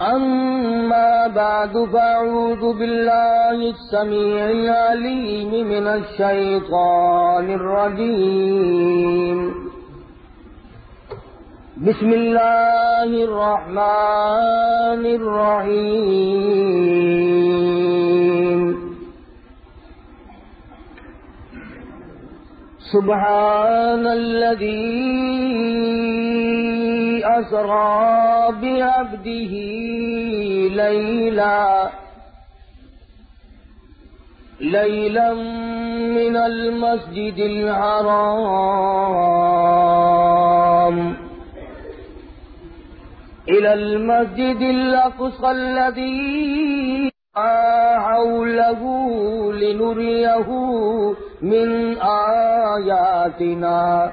أما بعد فأعوذ بالله السميع العليم من الشيطان الرجيم. بسم الله الرحمن الرحيم. سبحان الذي أسرى بعبده ليلا. ليلا من المسجد الحرام. إلى المسجد الأقصى الذي حوله لنريه من آياتنا.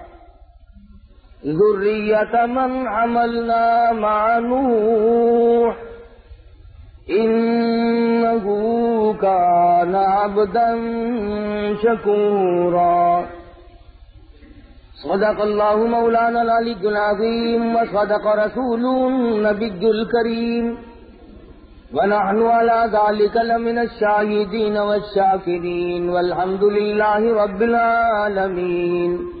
ذرية من عملنا مع نوح إنه كان عبدا شكورا. صدق الله مولانا العلي العظيم وصدق رسوله النبي الكريم. ونحن على ذلك لمن الشاهدين والشاكرين. والحمد لله رب العالمين.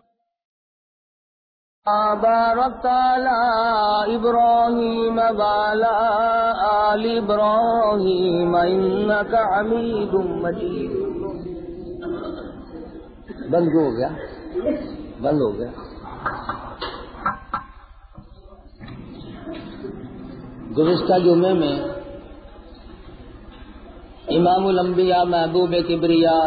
باركت على إبراهيم وعلى آل إبراهيم إنك حميد مجيد بند ہو گیا؟ بند ہو گیا. گزشتہ جمعے میں امام الانبیاء محبوب کبریا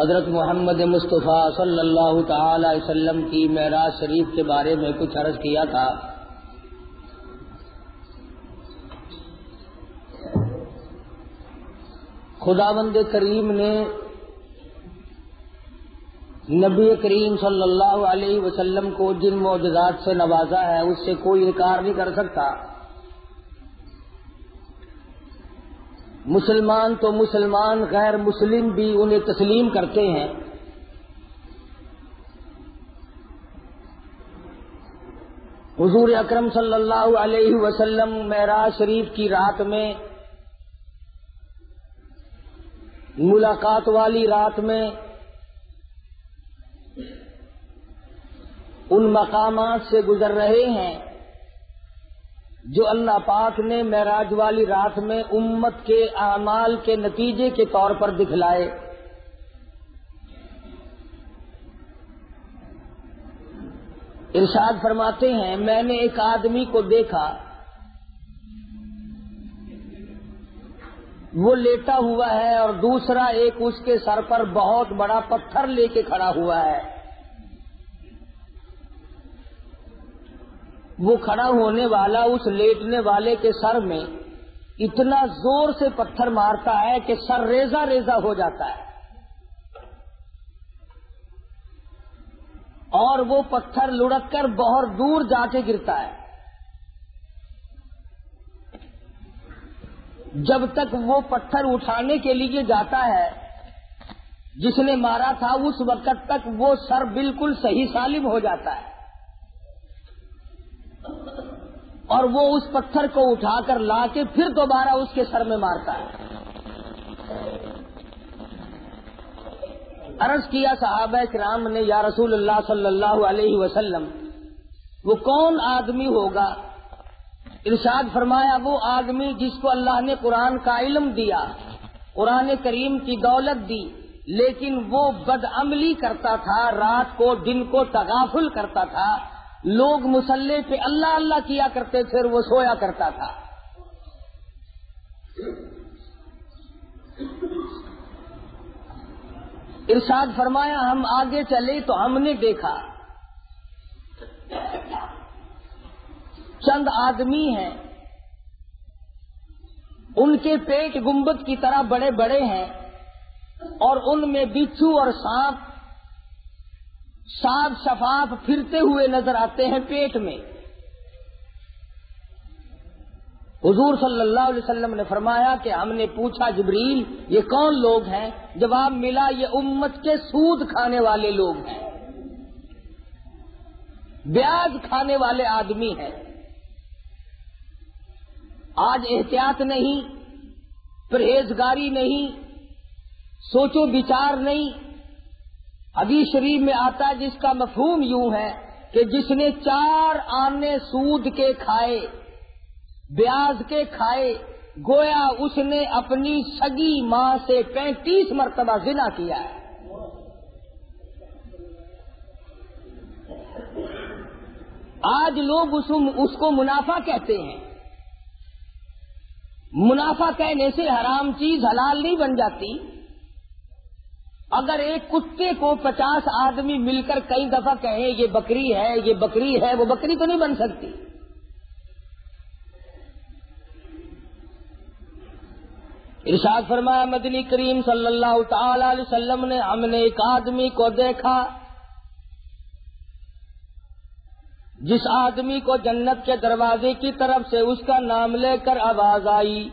حضرت محمد مصطفیٰ صلی اللہ تعالی وسلم کی معراج شریف کے بارے میں کچھ عرض کیا تھا۔ خدا بند کریم نے نبی کریم صلی اللہ علیہ وسلم کو جن معجزات سے نوازا ہے، اس سے کوئی انکار نہیں کر سکتا۔ مسلمان تو مسلمان، غیر مسلم بھی انہیں تسلیم کرتے ہیں۔ حضور اکرم صلی اللہ علیہ وسلم معراج شریف کی رات میں، ملاقات والی رات میں، ان مقامات سے گزر رہے ہیں۔ جو اللہ پاک نے معراج والی رات میں امت کے اعمال کے نتیجے کے طور پر دکھلائے۔ ارشاد فرماتے ہیں، میں نے ایک آدمی کو دیکھا۔ وہ لیٹا ہوا ہے اور دوسرا ایک اس کے سر پر بہت بڑا پتھر لے کے کھڑا ہوا ہے۔ وہ کھڑا ہونے والا اس لیٹنے والے کے سر میں اتنا زور سے پتھر مارتا ہے کہ سر ریزا ریزا ہو جاتا ہے۔ اور وہ پتھر لڑک کر بہت دور جا کے گرتا ہے۔ جب تک وہ پتھر اٹھانے کے لیے جاتا ہے، جس نے مارا تھا، اس وقت تک وہ سر بالکل صحیح سالم ہو جاتا ہے۔ اور وہ اس پتھر کو اٹھا کر لا کے پھر دوبارہ اس کے سر میں مارتا ہے۔ عرض کیا صحابہ کرام نے، یا رسول اللہ صلی اللہ علیہ وسلم، وہ کون آدمی ہوگا؟ ارشاد فرمایا، وہ آدمی جس کو اللہ نے قرآن کا علم دیا، قرآن کریم کی دولت دی، لیکن وہ بد عملی کرتا تھا، رات کو دن کو تغافل کرتا تھا لوگ مسلح پہ اللہ اللہ کیا کرتے تھے وہ سویا کرتا تھا۔ ارشاد فرمایا، ہم آگے چلے تو ہم نے دیکھا۔ چند آدمی ہیں۔ ان کے پیٹ گنبد کی طرح بڑے بڑے ہیں اور ان میں بچھو اور سانپ صاف شفاف پھرتے ہوئے نظر آتے ہیں پیٹ میں۔ حضور صلی اللہ علیہ وسلم نے فرمایا کہ ہم نے پوچھا جبریل، یہ کون لوگ ہیں؟ جواب ملا، یہ امت کے سود کھانے والے لوگ ہیں۔ بیاج کھانے والے آدمی ہیں۔ آج احتیاط نہیں، پرہیزگاری نہیں، سوچو بچار نہیں۔ ابھی شریف میں آتا ہے، جس کا مفہوم یوں ہے کہ جس نے چار آنے سود کے کھائے بیاز کے کھائے، گویا اس نے اپنی سگی ماں سے پینتیس مرتبہ زنا کیا ہے۔ آج لوگ اس کو منافع کہتے ہیں۔ منافع کہنے سے حرام چیز حلال نہیں بن جاتی۔ اگر ایک کتے کو پچاس آدمی مل کر کئی دفعہ کہیں یہ بکری ہے، یہ بکری ہے، وہ بکری تو نہیں بن سکتی۔ ارشاد فرمایا، مدنی کریم صلی اللہ تعالی علیہ وسلم نے ہم نے ایک آدمی کو دیکھا، جس آدمی کو جنت کے دروازے کی طرف سے اس کا نام لے کر آواز آئی۔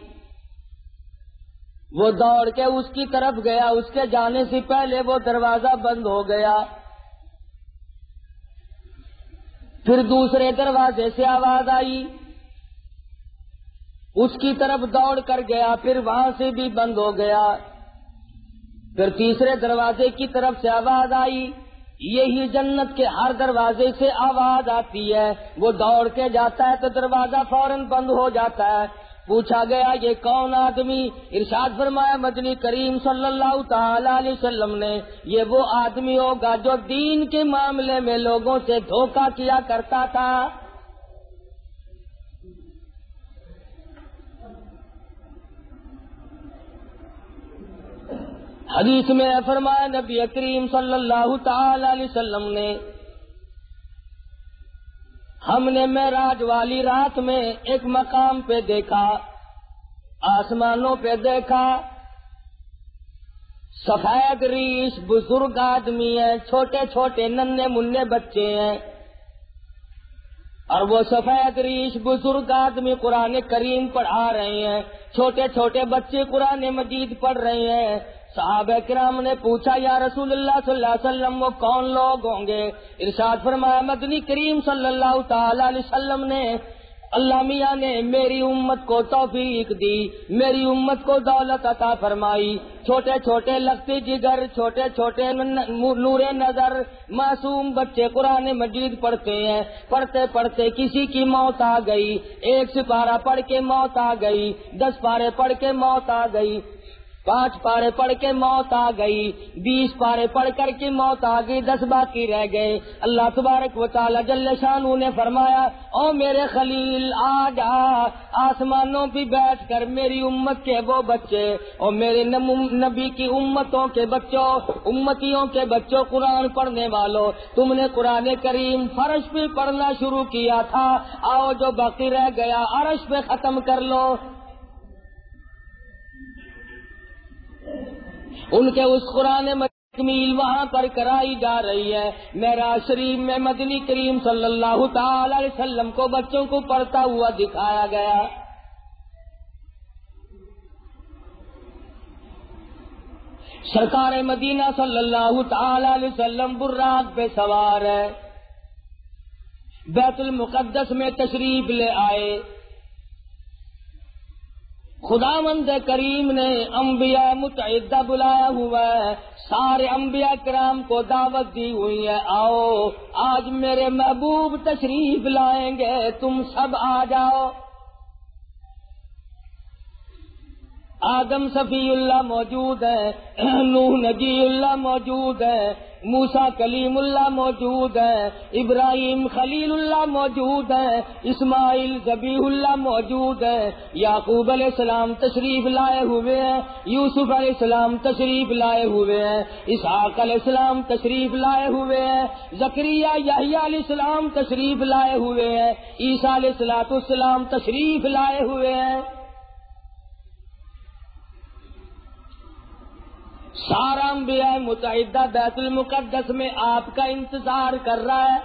وہ دوڑ کے اس کی طرف گیا، اس کے جانے سے پہلے وہ دروازہ بند ہو گیا۔ پھر دوسرے دروازے سے آواز آئی۔ اس کی طرف دوڑ کر گیا، پھر وہاں سے بھی بند ہو گیا۔ پھر تیسرے دروازے کی طرف سے آواز آئی۔ یہی جنت کے ہر دروازے سے آواز آتی ہے۔ وہ دوڑ کے جاتا ہے تو دروازہ فوراً بند ہو جاتا ہے۔ پوچھا گیا، یہ کون آدمی؟ ارشاد فرمایا، مدنی کریم صلی اللہ تعالی علیہ وسلم نے، یہ وہ آدمی ہوگا جو دین کے معاملے میں لوگوں سے دھوکہ کیا کرتا تھا۔ حدیث میں فرمایا، نبی کریم صلی اللہ تعالی علیہ وسلم نے ہم نے معراج والی رات میں ایک مقام پہ دیکھا، آسمانوں پہ دیکھا۔ سفید ریش بزرگ آدمی ہیں، چھوٹے چھوٹے ننے منے بچے ہیں۔ اور وہ سفید ریش بزرگ آدمی قرآن کریم پڑھا رہے ہیں۔ چھوٹے چھوٹے بچے قرآن مجید پڑھ رہے ہیں۔ صحابہ کرام نے پوچھا، یا رسول اللہ صلی اللہ علیہ وسلم، وہ کون لوگ ہوں گے؟ ارشاد فرمایا، مدنی کریم صلی اللہ تعالی علیہ وسلم نے اللہ میاں نے میری امت کو توفیق دی، میری امت کو دولت عطا فرمائی۔ چھوٹے چھوٹے لگتے جگر، چھوٹے چھوٹے نور نظر، معصوم بچے قرآن مجید پڑھتے ہیں۔ پڑھتے پڑھتے کسی کی موت آ گئی۔ ایک سپارہ پڑھ کے موت آ گئی، دس پارے پڑھ کے موت آ گئی۔ پانچ پارے پڑھ کے موت آ گئی، بیس پارے پڑھ کر کے موت آ گئی، دس باقی رہ گئے۔ اللہ تبارک و تعالی جل شانو نے فرمایا، او میرے خلیل، آ جا، آسمانوں پہ بیٹھ کر میری امت کے وہ بچے اور میرے نبی کی امتوں کے بچوں، امتیوں کے بچوں، قرآن پڑھنے والوں، تم نے قرآن کریم فرش پہ پڑھنا شروع کیا تھا، آؤ جو باقی رہ گیا، عرش پہ ختم کر لو۔ ان کے اس قرآن تکمیل وہاں پر کرائی جا رہی ہے۔ میرا شریف میں مدنی کریم صلی اللہ تعالی علیہ وسلم کو بچوں کو پڑھتا ہوا دکھایا گیا۔ سرکار مدینہ صلی اللہ تعالی علیہ وسلم برات پہ سوار ہے۔ بیت المقدس میں تشریف لے آئے۔ خدا مند کریم نے انبیاء متعدہ بلایا ہوا ہے۔ سارے انبیاء کرام کو دعوت دی ہوئی ہے۔ آؤ، آج میرے محبوب تشریف لائیں گے۔ تم سب آ جاؤ۔ آدم صفی اللہ موجود ہے۔ نوح نجی اللہ موجود ہے۔ موسا کلیم اللہ موجود ہے، ابراہیم خلیل اللہ موجود ہے، اسماعیل زبی اللہ موجود ہے، یعقوب علیہ السلام تشریف لائے ہوئے ہیں، یوسف علیہ السلام تشریف لائے ہوئے ہیں، اسحاق علیہ السلام تشریف لائے ہوئے ہیں زکری علیہ السلام تشریف لائے ہوئے ہیں، عیسیٰ علیہ السلاۃ السلام تشریف لائے ہوئے ہیں۔ سارا انبیاء متحدہ بیت المقدس میں آپ کا انتظار کر رہا ہے۔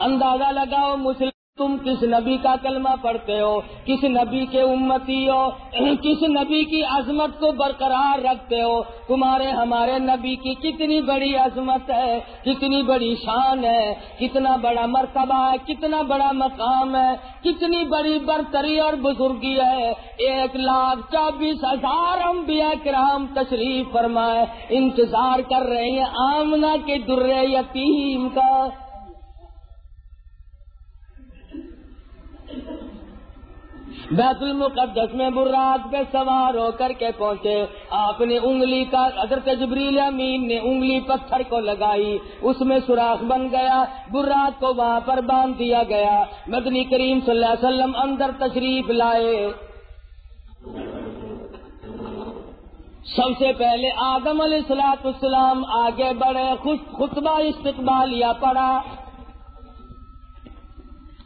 اندازہ لگاؤ مسلم تم کس نبی کا کلمہ پڑھتے ہو؟ کس نبی کے امتی ہو؟ کس نبی کی عظمت کو برقرار رکھتے ہو؟ تمہارے ہمارے نبی کی کتنی بڑی عظمت ہے، کتنی بڑی شان ہے، کتنا بڑا مرتبہ ہے، کتنا بڑا مقام ہے، کتنی بڑی برتری اور بزرگی ہے۔ ایک لاکھ چوبیس ہزار انبیاء کرام تشریف فرمائے، انتظار کر رہے ہیں آمنا کے در یتیم کا۔ بیت المقدس میں برات پہ سوار ہو کر کے پہنچے۔ آپ نے انگلی کا، حضرت جبریل امین نے انگلی پتھر کو لگائی۔ اس میں سوراخ بن گیا۔ برات کو وہاں پر باندھ دیا گیا۔ مدنی کریم صلی اللہ علیہ وسلم اندر تشریف لائے۔ سب سے پہلے آدم علیہ السلاط السلام آگے بڑھے خطبہ استقبال یا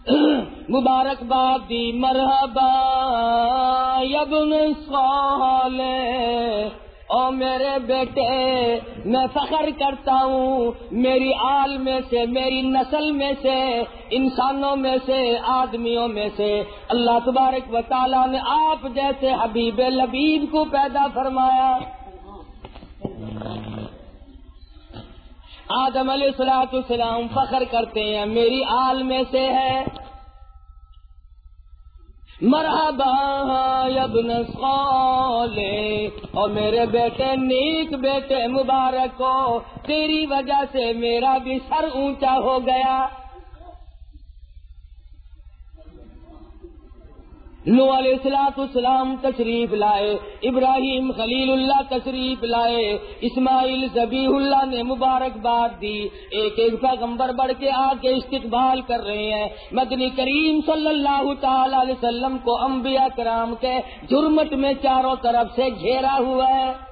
پڑا مبارکباد دی مرحبا یبن صالح۔ او میرے بیٹے، میں فخر کرتا ہوں، میری آل میں سے، میری نسل میں سے، انسانوں میں سے، آدمیوں میں سے۔ اللہ تبارک و تعالیٰ نے آپ جیسے حبیب لبیب کو پیدا فرمایا۔ آدم علیہ السلاۃ السلام فخر کرتے ہیں، میری آل میں سے ہے۔ مرحبا ابن صالح اور میرے بیٹے، نیک بیٹے مبارک ہو، تیری وجہ سے میرا بھی سر اونچا ہو گیا۔ نو علیہ السلاط اسلام تشریف لائے، ابراہیم خلیل اللہ تشریف لائے، اسماعیل زبی اللہ نے مبارکباد دی۔ ایک ایک پیغمبر بڑھ کے آ کے استقبال کر رہے ہیں۔ مدنی کریم صلی اللہ تعالی علیہ وسلم کو انبیاء کرام کے جرمٹ میں چاروں طرف سے گھیرا ہوا ہے۔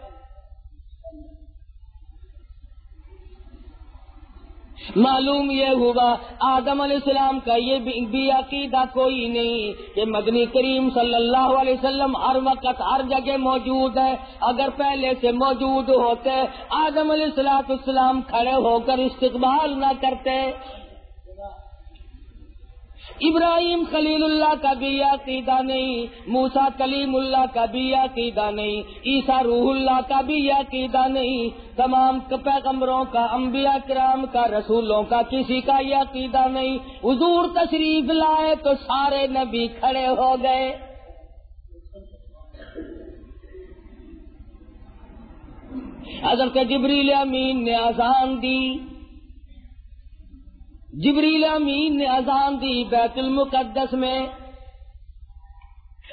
معلوم یہ ہوا، آدم علیہ السلام کا یہ بھی عقیدہ کوئی نہیں کہ مدنی کریم صلی اللہ علیہ وسلم ہر وقت ہر جگہ موجود ہے۔ اگر پہلے سے موجود ہوتے، آدم علیہ السلاۃ السلام کھڑے ہو کر استقبال نہ کرتے۔ ابراہیم خلیل اللہ کا بھی عقیدہ نہیں موسا کلیم اللہ کا بھی عقیدہ نہیں عیسا روح اللہ کا بھی عقیدہ نہیں، تمام پیغمبروں کا، انبیاء کرام کا، رسولوں کا، کسی کا یہ عقیدہ نہیں۔ حضور تشریف لائے تو سارے نبی کھڑے ہو گئے۔ حضرت جبریل امین نے آزان دی۔ جبریل امین نے اذان دی بیت المقدس میں۔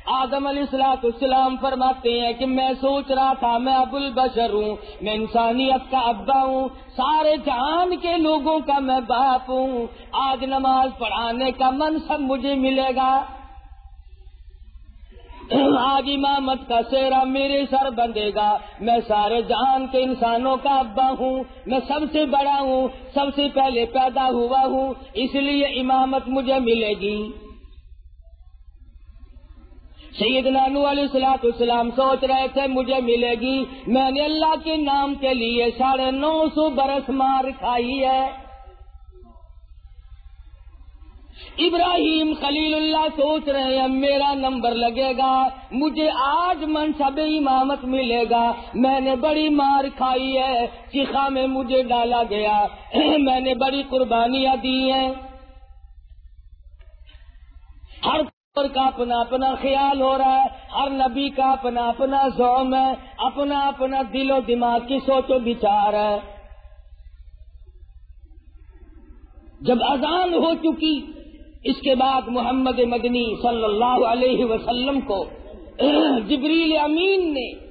آدم علیہ السلاط السلام فرماتے ہیں کہ میں سوچ رہا تھا، میں ابو البشر ہوں، میں انسانیت کا ابا ہوں، سارے جہان کے لوگوں کا میں باپ ہوں۔ آج نماز پڑھانے کا منصب مجھے ملے گا۔ آج امامت کا سیرا میرے سر بندے گا۔ میں سارے جہان کے انسانوں کا ابا ہوں۔ میں سب سے بڑا ہوں۔ سب سے پہلے پیدا ہوا ہوں۔ اس لیے امامت مجھے ملے گی۔ سید نانو علیہ السلاط السلام سوچ رہے تھے، مجھے ملے گی۔ میں نے اللہ کے نام کے لیے ساڑھے نو سو برس مار کھائی ہے۔ ابراہیم خلیل اللہ سوچ رہے ہیں میرا نمبر لگے گا، مجھے آج منصب امامت ملے گا۔ میں نے بڑی مار کھائی ہے، چیخا میں مجھے ڈالا گیا۔ میں نے بڑی قربانیاں دی ہیں۔ ہر کا اپنا اپنا خیال ہو رہا ہے، ہر نبی کا اپنا اپنا زوم ہے، اپنا اپنا دل و دماغ کی سوچ و بچار ہے۔ جب اذان ہو چکی اس کے بعد محمد مدنی صلی اللہ علیہ وسلم کو جبریل امین نے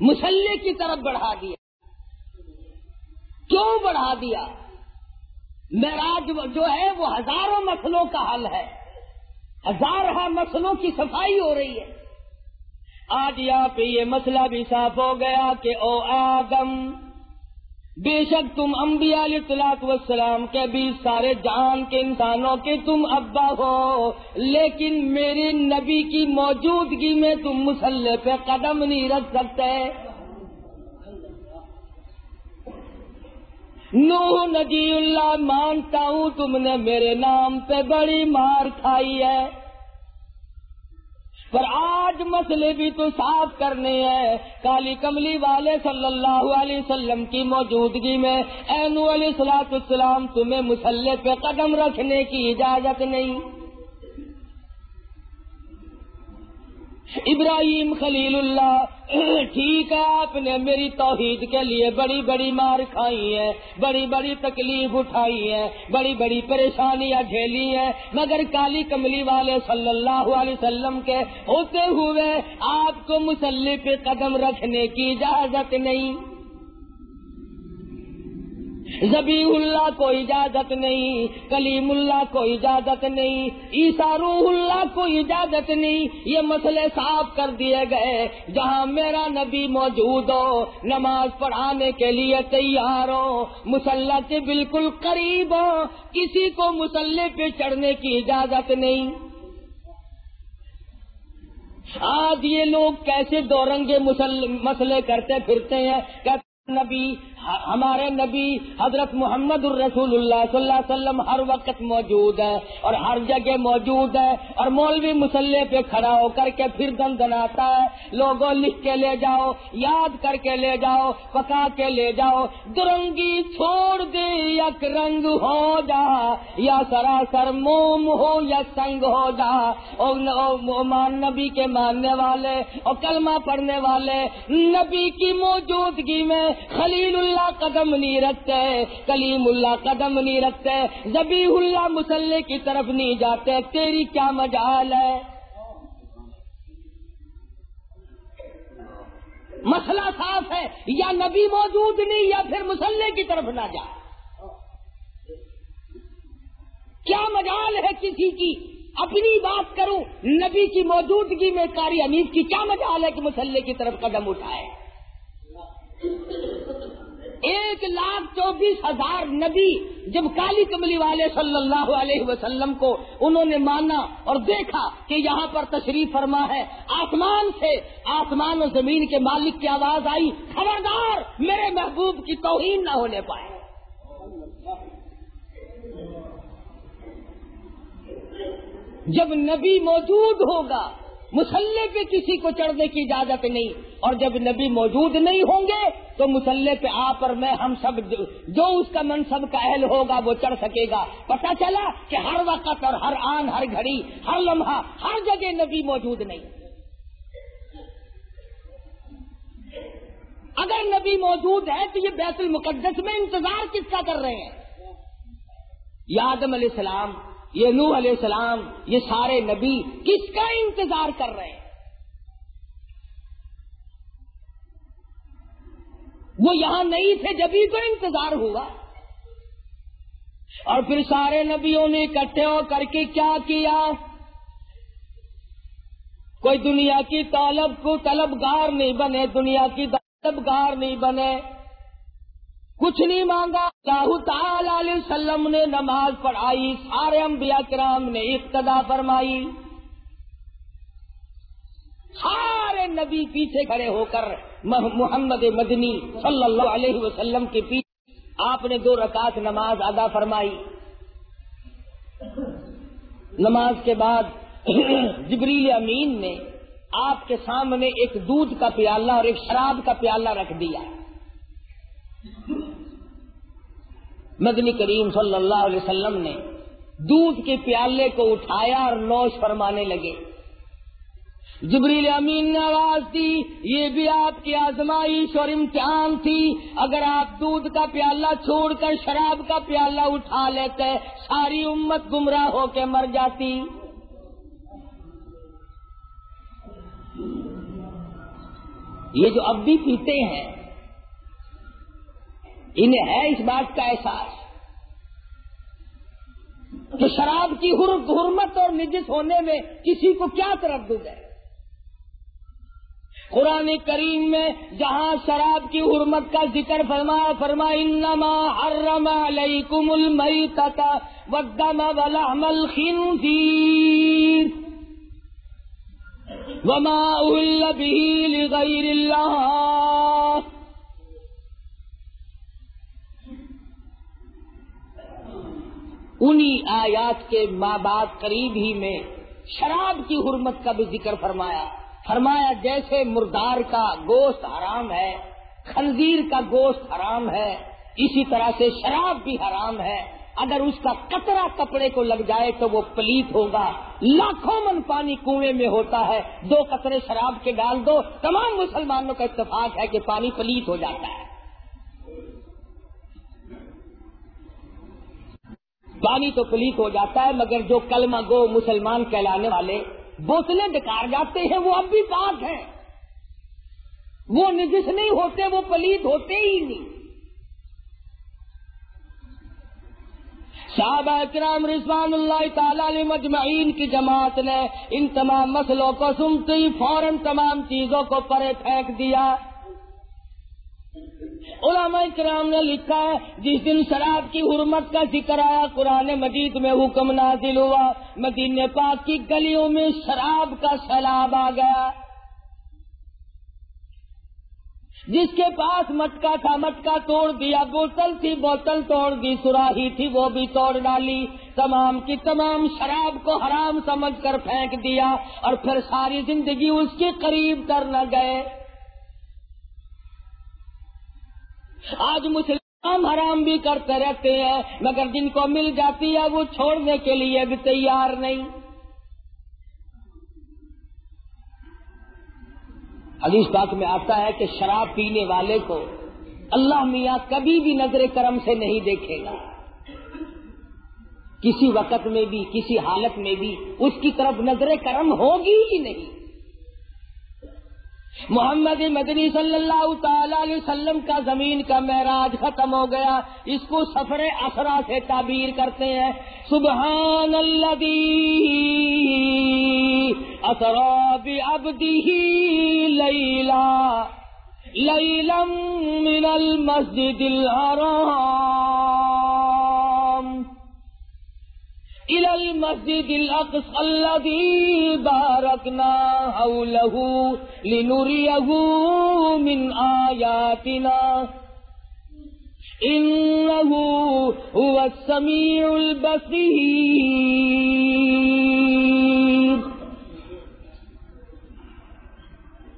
مسلح کی طرف بڑھا دیا۔ کیوں بڑھا دیا؟ معراج جو ہے وہ ہزاروں مسلوں کا حل ہے۔ ہزارہ مسلوں کی صفائی ہو رہی ہے۔ آج یہاں پہ یہ مسئلہ بھی صاف ہو گیا کہ او آدم بے شک تم انبیاء علیہ السلاط والسلام کے بھی سارے جان کے انسانوں کے تم ابا ہو۔ لیکن میری نبی کی موجودگی میں تم مسلح پہ قدم نہیں رکھ سکتے۔ نو نجی اللہ، مانتا ہوں تم نے میرے نام پہ بڑی مار کھائی ہے۔ پر آج مسئلے بھی تو صاف کرنے ہیں۔ کالی کملی والے صلی اللہ علیہ وسلم کی موجودگی میں اینو علیہ السلاط السلام تمہیں مسلح پہ قدم رکھنے کی اجازت نہیں۔ ابراہیم خلیل اللہ ٹھیک ہے، آپ نے میری توحید کے لیے بڑی بڑی مار کھائی ہے، بڑی بڑی تکلیف اٹھائی ہے، بڑی بڑی پریشانیاں جھیلی ہیں۔ مگر کالی کملی والے صلی اللہ علیہ وسلم کے ہوتے ہوئے آپ کو مسلح پہ قدم رکھنے کی اجازت نہیں۔ زبی اللہ کو اجازت نہیں، کلیم اللہ کو اجازت نہیں عیسا روح اللہ کو اجازت نہیں، یہ مسئلے صاف کر دیے گئے، جہاں میرا نبی موجود ہو، نماز پڑھانے کے لیے تیار ہو مسلح کے بالکل قریب ہو، کسی کو مسلح پہ چڑھنے کی اجازت نہیں۔ آج یہ لوگ کیسے دو رنگے مسئلے کرتے پھرتے ہیں، نبی ہمارے نبی حضرت محمد الرسول اللہ صلی اللہ علیہ وسلم ہر وقت موجود ہے اور ہر جگہ موجود ہے اور مولوی مسلح پہ کھڑا ہو کر کے پھر دن دناتا ہے۔ لوگوں لکھ کے لے جاؤ، یاد کر کے لے جاؤ، پکا کے لے جاؤ۔ درنگی چھوڑ دے، یک رنگ ہو جا، یا سراسر موم ہو، یا سنگ ہو جا۔ اور مان، نبی کے ماننے والے اور کلمہ پڑھنے والے، نبی کی موجودگی میں خلیل اللہ اللہ قدم نہیں رکھتے، کلیم اللہ قدم نہیں رکھتے زبی اللہ مسلح کی طرف نہیں جاتے، تیری کیا مجال ہے؟ مسئلہ صاف ہے، یا نبی موجود نہیں یا پھر مسلح کی طرف نہ جا کیا مجال ہے کسی کی؟ اپنی بات کروں، نبی کی موجودگی میں کاری امید کی کیا مجال ہے کہ مسلح کی طرف قدم اٹھائے؟ ایک لاکھ چوبیس ہزار نبی جب کالی کملی والے صلی اللہ علیہ وسلم کو انہوں نے مانا اور دیکھا کہ یہاں پر تشریف فرما ہے، آسمان سے آسمان و زمین کے مالک کی آواز آئی، خبردار، میرے محبوب کی توہین نہ ہونے پائے۔ جب نبی موجود ہوگا مسلح پہ کسی کو چڑھنے کی اجازت نہیں۔ اور جب نبی موجود نہیں ہوں گے تو مسلح پہ آ پر میں ہم سب جو اس کا منصب کا اہل ہوگا وہ چڑھ سکے گا۔ پتا چلا کہ ہر وقت اور ہر آن، ہر گھڑی، ہر لمحہ، ہر جگہ نبی موجود نہیں۔ اگر نبی موجود ہے تو یہ بیت المقدس میں انتظار کس کا کر رہے ہیں؟ یادم علیہ السلام یہ نوح علیہ السلام، یہ سارے نبی کس کا انتظار کر رہے ہیں؟ وہ یہاں نہیں تھے جبھی تو انتظار ہوا۔ اور پھر سارے نبیوں نے اکٹھے ہو کر کے کیا کیا؟ کوئی دنیا کی طالب کو طلبگار نہیں بنے، دنیا کی طلبگار نہیں بنے۔ کچھ نہیں مانگا۔ اللہ تعالی علیہ وسلم نے نماز پڑھائی، سارے انبیاء کرام نے اقتدا فرمائی۔ سارے نبی پیچھے کھڑے ہو کر محمد مدنی صلی اللہ علیہ وسلم کے پیچھے آپ نے دو رکعت نماز ادا فرمائی۔ نماز کے بعد جبریل امین نے آپ کے سامنے ایک دودھ کا پیالہ اور ایک شراب کا پیالہ رکھ دیا۔ مدنی کریم صلی اللہ علیہ وسلم نے دودھ کے پیالے کو اٹھایا اور نوش فرمانے لگے۔ جبریل امین نے آواز دی، یہ بھی آپ کی آزمائش اور امتحان تھی۔ اگر آپ دودھ کا پیالہ چھوڑ کر شراب کا پیالہ اٹھا لیتے، ساری امت گمراہ ہو کے مر جاتی۔ یہ جو اب بھی پیتے ہیں انہیں ہے اس بات کا احساس کہ شراب کی حرمت اور نجس ہونے میں کسی کو کیا تردد ہے؟ قرآن کریم میں جہاں شراب کی حرمت کا ذکر فرما فرما، انما حرم علیکم المیتت والدم ولحم الخنزیر وما اہل به لغیر اللہ انہی آیات کے ماں باپ قریب ہی میں شراب کی حرمت کا بھی ذکر فرمایا۔ فرمایا جیسے مردار کا گوشت حرام ہے، خنزیر کا گوشت حرام ہے، اسی طرح سے شراب بھی حرام ہے۔ اگر اس کا کترا کپڑے کو لگ جائے تو وہ پلیت ہوگا۔ لاکھوں من پانی کنویں میں ہوتا ہے۔ دو قطرے شراب کے ڈال دو۔ تمام مسلمانوں کا اتفاق ہے کہ پانی پلیت ہو جاتا ہے۔ پانی تو پلیت ہو جاتا ہے، مگر جو کلمہ گو مسلمان کہلانے والے بوتلیں ڈکار جاتے ہیں، وہ اب بھی پاک ہیں۔ وہ نجس نہیں ہوتے، وہ پلیت ہوتے ہی نہیں۔ صحابہ اکرام رضوان اللہ تعالی مجمعین کی جماعت نے ان تمام مسئلوں کو سنتے ہی فوراً تمام چیزوں کو پرے پھینک دیا۔ علماء کرام نے لکھا ہے، جس دن شراب کی حرمت کا ذکر آیا، قرآن مجید میں حکم نازل ہوا، مدینہ پاک کی گلیوں میں شراب کا سیلاب آ گیا۔ جس کے پاس مٹکا تھا، مٹکا توڑ دیا، بوتل تھی، بوتل توڑ دی سراہی تھی، وہ بھی توڑ ڈالی۔ تمام کی تمام شراب کو حرام سمجھ کر پھینک دیا اور پھر ساری زندگی اس کے قریب کر نہ گئے۔ آج مسلمان حرام بھی کرتے رہتے ہیں، مگر جن کو مل جاتی ہے وہ چھوڑنے کے لیے بھی تیار نہیں۔ حدیث بات میں آتا ہے کہ شراب پینے والے کو اللہ میاں کبھی بھی نظر کرم سے نہیں دیکھے گا۔ کسی وقت میں بھی، کسی حالت میں بھی اس کی طرف نظر کرم ہوگی ہی نہیں۔ محمد مدنی صلی اللہ تعالی علیہ وسلم کا زمین کا معراج ختم ہو گیا۔ اس کو سفر اثرا سے تعبیر کرتے ہیں۔ سبحان اللہ اثراب ابدی لیلا لیلم من المسجد الحرام۔ إلى المسجد الأقصى الذي باركنا حوله لنريه من آياتنا. إنه هو السميع البصير.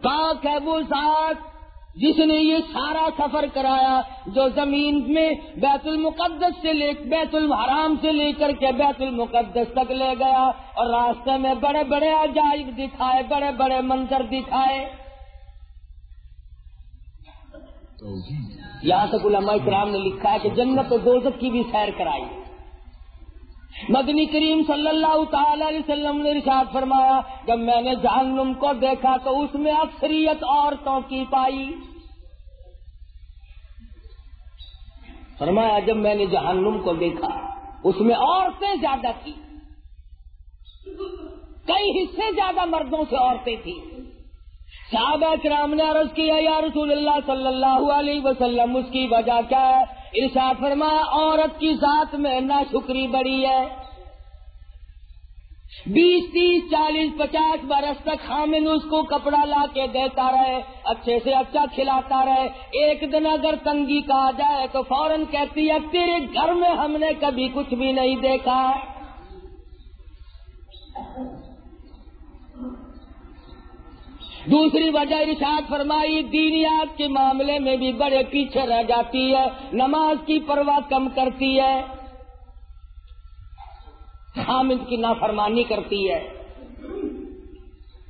پاک ہے وہ ذات جس نے یہ سارا سفر کرایا جو زمین میں بیت المقدس سے لے بیت الحرام سے لے کر کے بیت المقدس تک لے گیا اور راستے میں بڑے بڑے عجائب دکھائے، بڑے بڑے منظر دکھائے۔ یہاں تک علماء کرام نے لکھا ہے کہ جنت و دوزت کی بھی سیر کرائی۔ مدنی کریم صلی اللہ تعالی علیہ وسلم نے رشاد فرمایا، جب میں نے جہنم کو دیکھا تو اس میں اکثریت عورتوں کی پائی۔ فرمایا، جب میں نے جہنم کو دیکھا، اس میں عورتیں زیادہ تھی۔ کئی حصے زیادہ مردوں سے عورتیں تھیں۔ صحابہ کرام نے عرض کیا، یا رسول اللہ صلی اللہ علیہ وسلم، اس کی وجہ کیا ہے؟ ارشاد فرمایا، عورت کی ذات میں نہ شکری بڑی ہے۔ بیس تیس چالیس پچاس برس تک خامن اس کو کپڑا لا کے دیتا رہے، اچھے سے اچھا کھلاتا رہے۔ ایک دن اگر تنگی کا آ جائے تو فوراً کہتی ہے، تیرے گھر میں ہم نے کبھی کچھ بھی نہیں دیکھا۔ دوسری وجہ ارشاد فرمائی دینیات کے معاملے میں بھی بڑے پیچھے رہ جاتی ہے، نماز کی پرواہ کم کرتی ہے۔ حامد کی نافرمانی کرتی ہے۔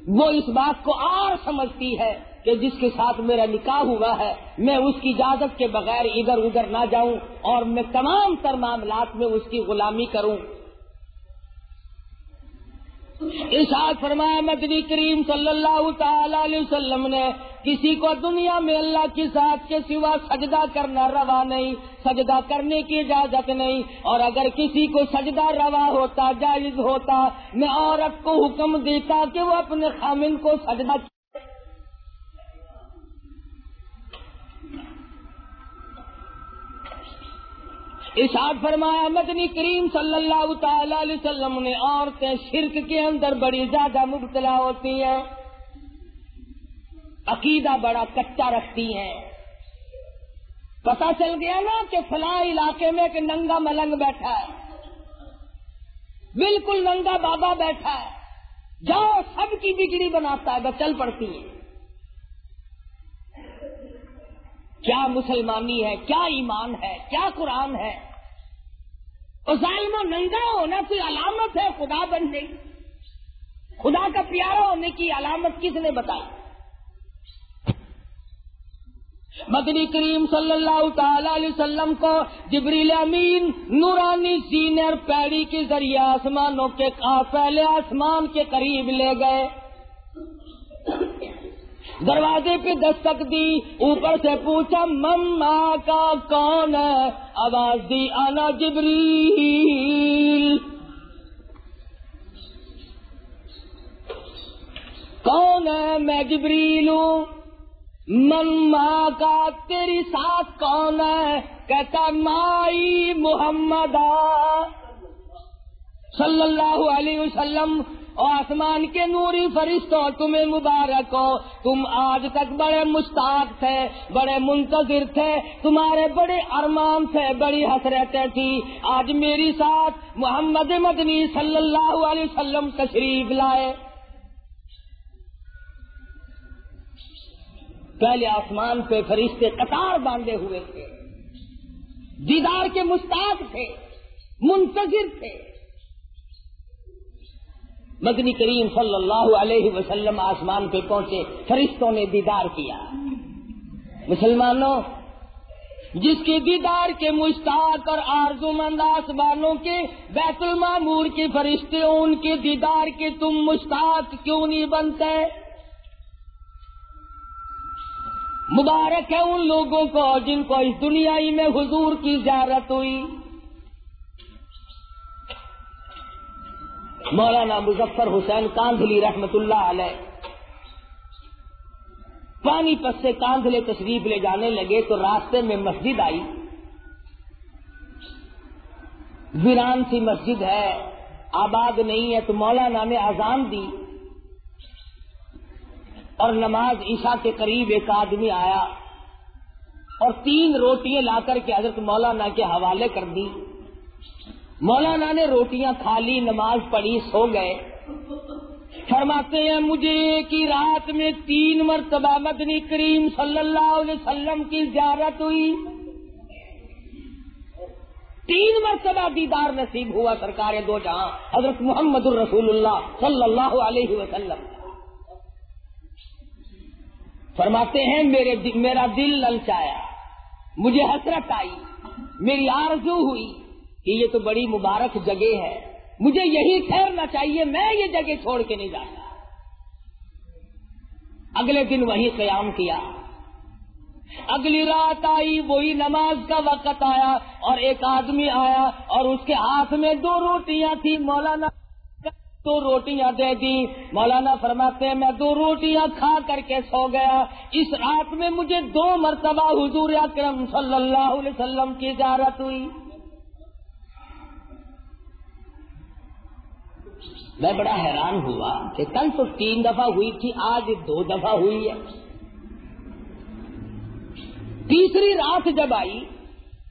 وہ اس بات کو اور سمجھتی ہے کہ جس کے ساتھ میرا نکاح ہوا ہے، میں اس کی اجازت کے بغیر ادھر ادھر نہ جاؤں اور میں تمام تر معاملات میں اس کی غلامی کروں۔ ارشاد فرمایا مدنی کریم صلی اللہ تعالی علیہ وسلم نے، کسی کو دنیا میں اللہ کی ذات کے سوا سجدہ کرنا روا نہیں، سجدہ کرنے کی اجازت نہیں، اور اگر کسی کو سجدہ روا ہوتا، جائز ہوتا، میں عورت کو حکم دیتا کہ وہ اپنے خامن کو سجدہ اشاد فرمایا، مدنی کریم صلی اللہ تعالی علیہ وسلم نے عورتیں شرک کے اندر بڑی زیادہ مبتلا ہوتی ہیں۔ عقیدہ بڑا کچا رکھتی ہیں۔ پتا چل گیا نا کہ فلاں علاقے میں ایک ننگا ملنگ بیٹھا ہے۔ بالکل ننگا بابا بیٹھا ہے۔ جاؤ، سب کی بگڑی بناتا ہے، بس چل پڑتی ہے۔ کیا مسلمانی ہے، کیا ایمان ہے، کیا قرآن ہے؟ ظالم و ننگا ہونا کوئی علامت ہے، خدا بننے خدا کا پیارا ہونے کی علامت کس نے بتائی؟ مدنی کریم صلی اللہ تعالی علیہ وسلم کو جبریل امین نورانی سینئر پیڑی کے ذریعے آسمانوں کے پہلے آسمان کے قریب لے گئے۔ دروازے پہ دستک دی، اوپر سے پوچھا، مما کا کون ہے؟ آواز دی، آنا جبریل۔ کون ہے میں جبریل ہوں؟ مما کا تیری ساتھ کون ہے؟ کہتا، مائی محمد صلی اللہ علیہ وسلم اور آسمان کے نوری فرشتوں، تمہیں مبارک ہو۔ تم آج تک بڑے مشتاق تھے، بڑے منتظر تھے۔ تمہارے بڑے ارمان تھے، بڑی حسرتیں تھی۔ آج میری ساتھ محمد مدنی صلی اللہ علیہ وسلم تشریف لائے۔ پہلے آسمان پہ فرشتے قطار باندھے ہوئے تھے۔ دیدار کے مستاق تھے، منتظر تھے۔ مدنی کریم صلی اللہ علیہ وسلم آسمان پہ پہنچے، فرشتوں نے دیدار کیا۔ مسلمانوں، جس کے دیدار کے مشتاق اور آرزو مند آسمانوں کے بیت المامور کے فرشتے، ان کے دیدار کے تم مشتاق کیوں نہیں بنتے؟ مبارک ہے ان لوگوں کو جن کو اس دنیا میں حضور کی زیارت ہوئی۔ مولانا مظفر حسین کاندھلی رحمت اللہ علیہ۔ پانی پس سے کاندھلے تشریف لے جانے لگے تو راستے میں مسجد آئی۔ ویران سی مسجد ہے، آباد نہیں ہے تو مولانا نے آزان دی۔ اور نماز عشاء کے قریب ایک آدمی آیا اور تین روٹیاں لا کر کے حضرت مولانا کے حوالے کر دی۔ مولانا نے روٹیاں کھا لی نماز پڑھی، سو گئے۔ فرماتے ہیں، مجھے ایک ہی رات میں تین مرتبہ مدنی کریم صلی اللہ علیہ وسلم کی زیارت ہوئی۔ تین مرتبہ دیدار نصیب ہوا سرکار دو جہاں، حضرت محمد الرسول اللہ صلی اللہ علیہ وسلم۔ فرماتے ہیں، میرے میرا دل للچایا۔ مجھے حسرت آئی، میری آرزو ہوئی۔ کہ یہ تو بڑی مبارک جگہ ہے، مجھے یہی ٹھہرنا چاہیے، میں یہ جگہ چھوڑ کے نہیں جاتا۔ اگلے دن وہی قیام کیا۔ اگلی رات آئی، وہی نماز کا وقت آیا اور ایک آدمی آیا اور اس کے ہاتھ میں دو روٹیاں تھی مولانا دو روٹیاں دے دی مولانا فرماتے ہیں، میں دو روٹیاں کھا کر کے سو گیا۔ اس رات میں مجھے دو مرتبہ حضور اکرم صلی اللہ علیہ وسلم کی اجازت ہوئی۔ میں بڑا حیران ہوا کہ کل تو تین دفعہ ہوئی تھی، آج دو دفعہ ہوئی ہے۔ تیسری رات جب آئی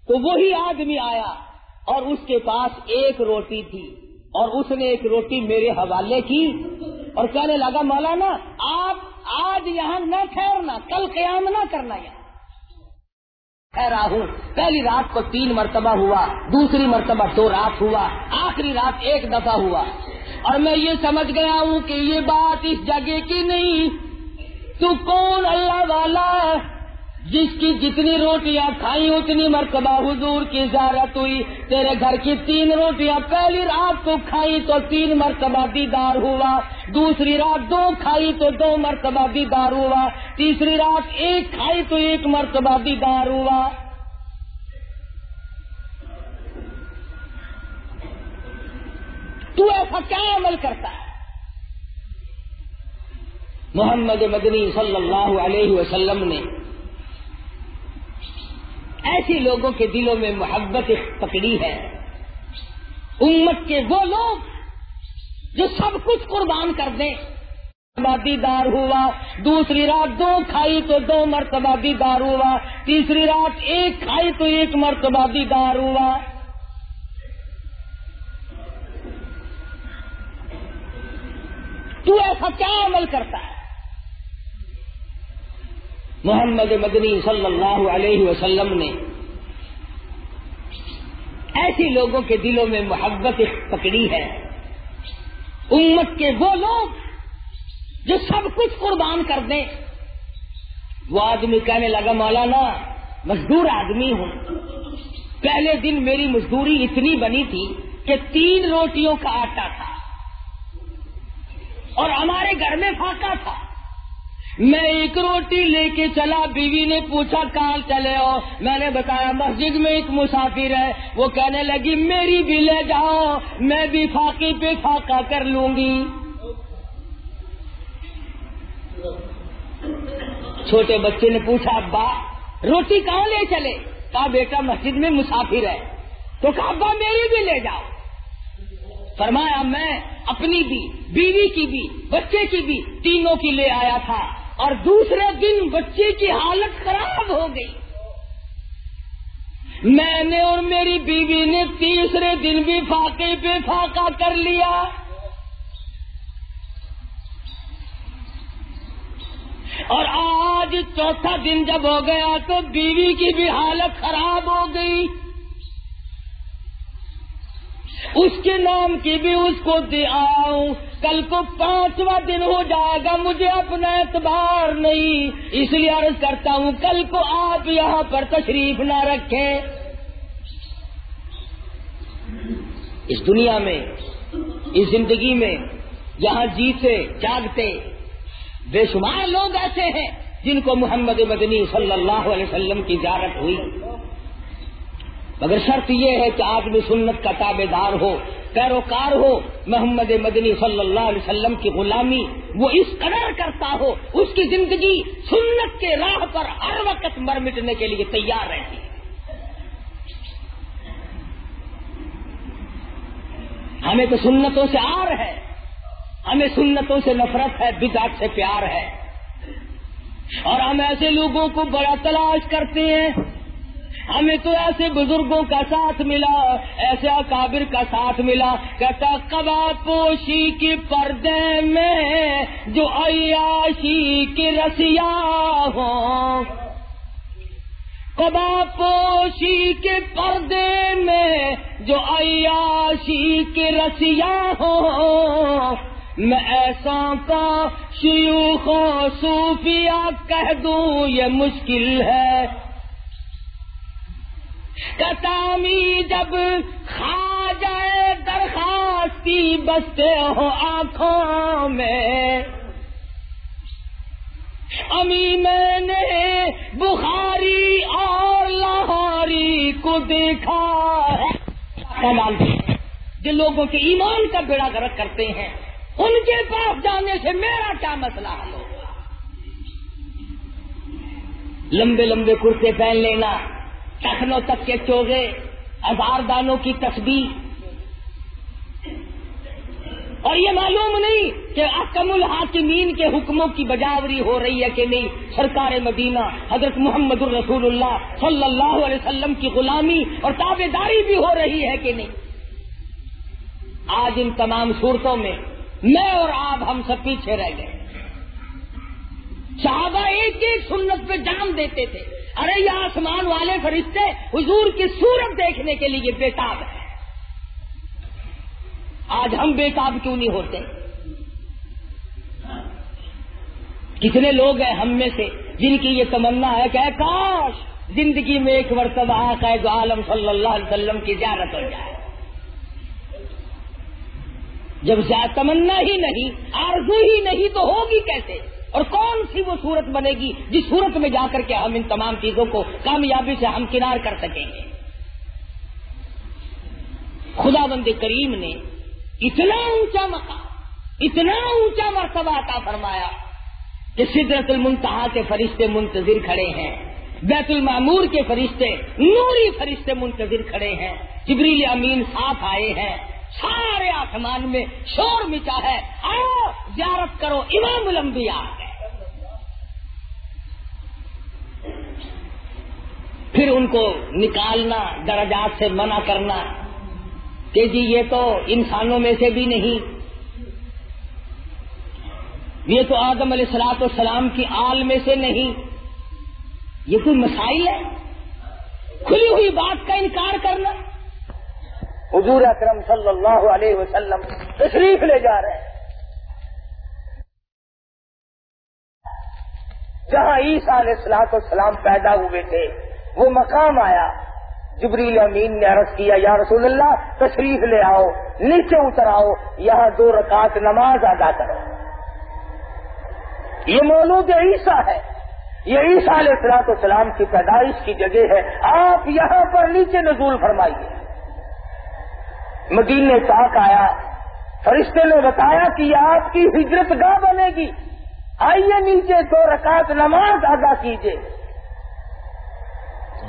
تو وہی آدمی آیا اور اس کے پاس ایک روٹی تھی اور اس نے ایک روٹی میرے حوالے کی اور کہنے لگا، مولانا، آپ آج یہاں نہ ٹھہرنا کل قیام نہ کرنا یہاں۔ ٹھہرا ہوں۔ پہلی رات کو تین مرتبہ ہوا، دوسری مرتبہ دو رات ہوا، آخری رات ایک دفعہ ہوا۔ اور میں یہ سمجھ گیا ہوں کہ یہ بات اس جگہ کی نہیں۔ تو کون اللہ والا جس کی جتنی روٹیاں کھائی اتنی مرتبہ حضور کی زیارت ہوئی۔ تیرے گھر کی تین روٹیاں پہلی رات کو کھائی تو تین مرتبہ دیدار ہوا، دوسری رات دو کھائی تو دو مرتبہ دیدار ہوا، تیسری رات ایک کھائی تو ایک مرتبہ دیدار ہوا۔ تو ایسا کیا عمل کرتا ہے؟ محمد مدنی صلی اللہ علیہ وسلم نے ایسی لوگوں کے دلوں میں محبت پکڑی ہے۔ امت کے وہ لوگ جو سب کچھ قربان کر دیں۔ دیدار ہوا، دوسری رات دو کھائی تو دو مرتبہ دیدار ہوا، تیسری رات ایک کھائی تو ایک مرتبہ دیدار ہوا۔ تو ایسا کیا عمل کرتا ہے؟ محمد مدنی صلی اللہ علیہ وسلم نے ایسی لوگوں کے دلوں میں محبت پکڑی ہے۔ امت کے وہ لوگ جو سب کچھ قربان کر دیں۔ وہ آدمی کہنے لگا، مولانا، مزدور آدمی ہوں۔ پہلے دن میری مزدوری اتنی بنی تھی کہ تین روٹیوں کا آٹا تھا۔ اور ہمارے گھر میں پھاکا تھا۔ میں ایک روٹی لے کے چلا، بیوی نے پوچھا، کہاں چلے ہو؟ میں نے بتایا، مسجد میں ایک مسافر ہے۔ وہ کہنے لگی، میری بھی لے جاؤ، میں بھی فاقی پہ فاقا کر لوں گی۔ چھوٹے بچے نے پوچھا، ابا، روٹی کہاں لے چلے؟ کہا، بیٹا، مسجد میں مسافر ہے۔ تو کہا، ابا، میری بھی لے جاؤ۔ فرمایا میں اپنی بھی، بیوی کی بھی، بچے کی بھی تینوں کی لے آیا تھا اور دوسرے دن بچے کی حالت خراب ہو گئی۔ میں نے اور میری بیوی نے تیسرے دن بھی فاقے پہ فاقا کر لیا۔ اور آج چوتھا دن جب ہو گیا تو بیوی کی بھی حالت خراب ہو گئی۔ اس کے نام کی بھی اس کو دے آؤں۔ کل کو پانچواں دن ہو جائے گا مجھے اپنا اعتبار نہیں۔ اس لیے عرض کرتا ہوں، کل کو آپ یہاں پر تشریف نہ رکھیں۔ اس دنیا میں، اس زندگی میں، جہاں جیتے، جاگتے، بے شمار لوگ ایسے ہیں جن کو محمد مدنی صلی اللہ علیہ وسلم کی زیارت ہوئی۔ مگر شرط یہ ہے کہ آدمی سنت کا تابے دار ہو، پیروکار ہو، محمد مدنی صلی اللہ علیہ وسلم کی غلامی وہ اس قدر کرتا ہو، اس کی زندگی سنت کے راہ پر ہر وقت مر مٹنے کے لیے تیار رہتی۔ ہے ہمیں تو سنتوں سے آر ہے، ہمیں سنتوں سے نفرت ہے، بدعت سے پیار ہے۔ اور ہم ایسے لوگوں کو بڑا تلاش کرتے ہیں ہمیں تو ایسے بزرگوں کا ساتھ ملا، ایسے اکابر کا ساتھ ملا۔ کہتا کبا پوشی کے پردے میں جو عیاشی کی رسیا ہوں۔ کبا پوشی کے پردے میں جو عیاشی کی رسیا ہوں۔ میں ایسا کا شیوخ و صوفیہ کہہ دوں، یہ مشکل ہے۔ کتامی جب کھا جائے درخواستی بستے ہو آنکھوں میں۔ امی میں نے بخاری اور لاہوری کو دیکھا جو لوگوں کے ایمان کا بیڑا گرک کرتے ہیں، ان کے پاس جانے سے میرا کیا مسئلہ حل ہوگا؟ لمبے لمبے کرتے پہن لینا۔ ٹخنوں تک کے چوگے ہزار دانوں کی تصویر اور یہ معلوم نہیں کہ اکم الحاکمین کے حکموں کی بجاوری ہو رہی ہے کہ نہیں۔ سرکار مدینہ، حضرت محمد الرسول اللہ صلی اللہ علیہ وسلم کی غلامی اور تابے داری بھی ہو رہی ہے کہ نہیں۔ آج ان تمام صورتوں میں میں اور آپ ہم سب پیچھے رہ گئے۔ صحابہ ایک ایک سنت پہ جام دیتے تھے۔ ارے یہ آسمان والے فرشتے حضور کی صورت دیکھنے کے لیے بےتاب ہے آج ہم بےتاب کیوں نہیں ہوتے؟ کتنے لوگ ہیں ہم میں سے جن کی یہ تمنا ہے کہ کاش زندگی میں ایک مرتبہ قید عالم صلی اللہ علیہ وسلم کی زیارت ہو جائے۔ جب تمنا ہی نہیں، آرزو ہی نہیں تو ہوگی کیسے؟ اور کون سی وہ صورت بنے گی جس صورت میں جا کر کے ہم ان تمام چیزوں کو کامیابی سے ہم کنار کر سکیں گے؟ خدا بند کریم نے اتنا اونچا مقام، اتنا اونچا مرتبہ عطا فرمایا کہ سدرت المنتہا کے فرشتے منتظر کھڑے ہیں، بیت المعمور کے فرشتے، نوری فرشتے منتظر کھڑے ہیں، جبریل امین ساتھ آئے ہیں، سارے آسمان میں شور مچا ہے، آؤ زیارت کرو امام الانبیاء۔ ہے پھر ان کو نکالنا، درجات سے منع کرنا۔ کہ جی یہ تو انسانوں میں سے بھی نہیں۔ یہ تو آدم علیہ السلاط والسلام کی آل میں سے نہیں۔ یہ کوئی مسائل ہے؟ کھلی ہوئی بات کا انکار کرنا۔ حضور اکرم صلی اللہ علیہ وسلم تشریف لے جا رہے ہیں۔ جہاں عیسیٰ علیہ السلاط والسلام پیدا ہوئے تھے وہ مقام آیا۔ جبریل امین نے عرض کیا، یا رسول اللہ، تشریف لے آؤ، نیچے اتر آؤ، یہاں دو رکعت نماز ادا کرو۔ یہ مولود عیسیٰ ہے۔ یہ عیسیٰ علیہ السلاط والسلام کی پیدائش کی جگہ ہے۔ آپ یہاں پر نیچے نزول فرمائیے۔ مدینے پاک آیا۔ فرشتے نے بتایا کہ یہ آپ کی ہجرت گاہ بنے گی۔ آئیے نیچے دو رکعت نماز ادا کیجیے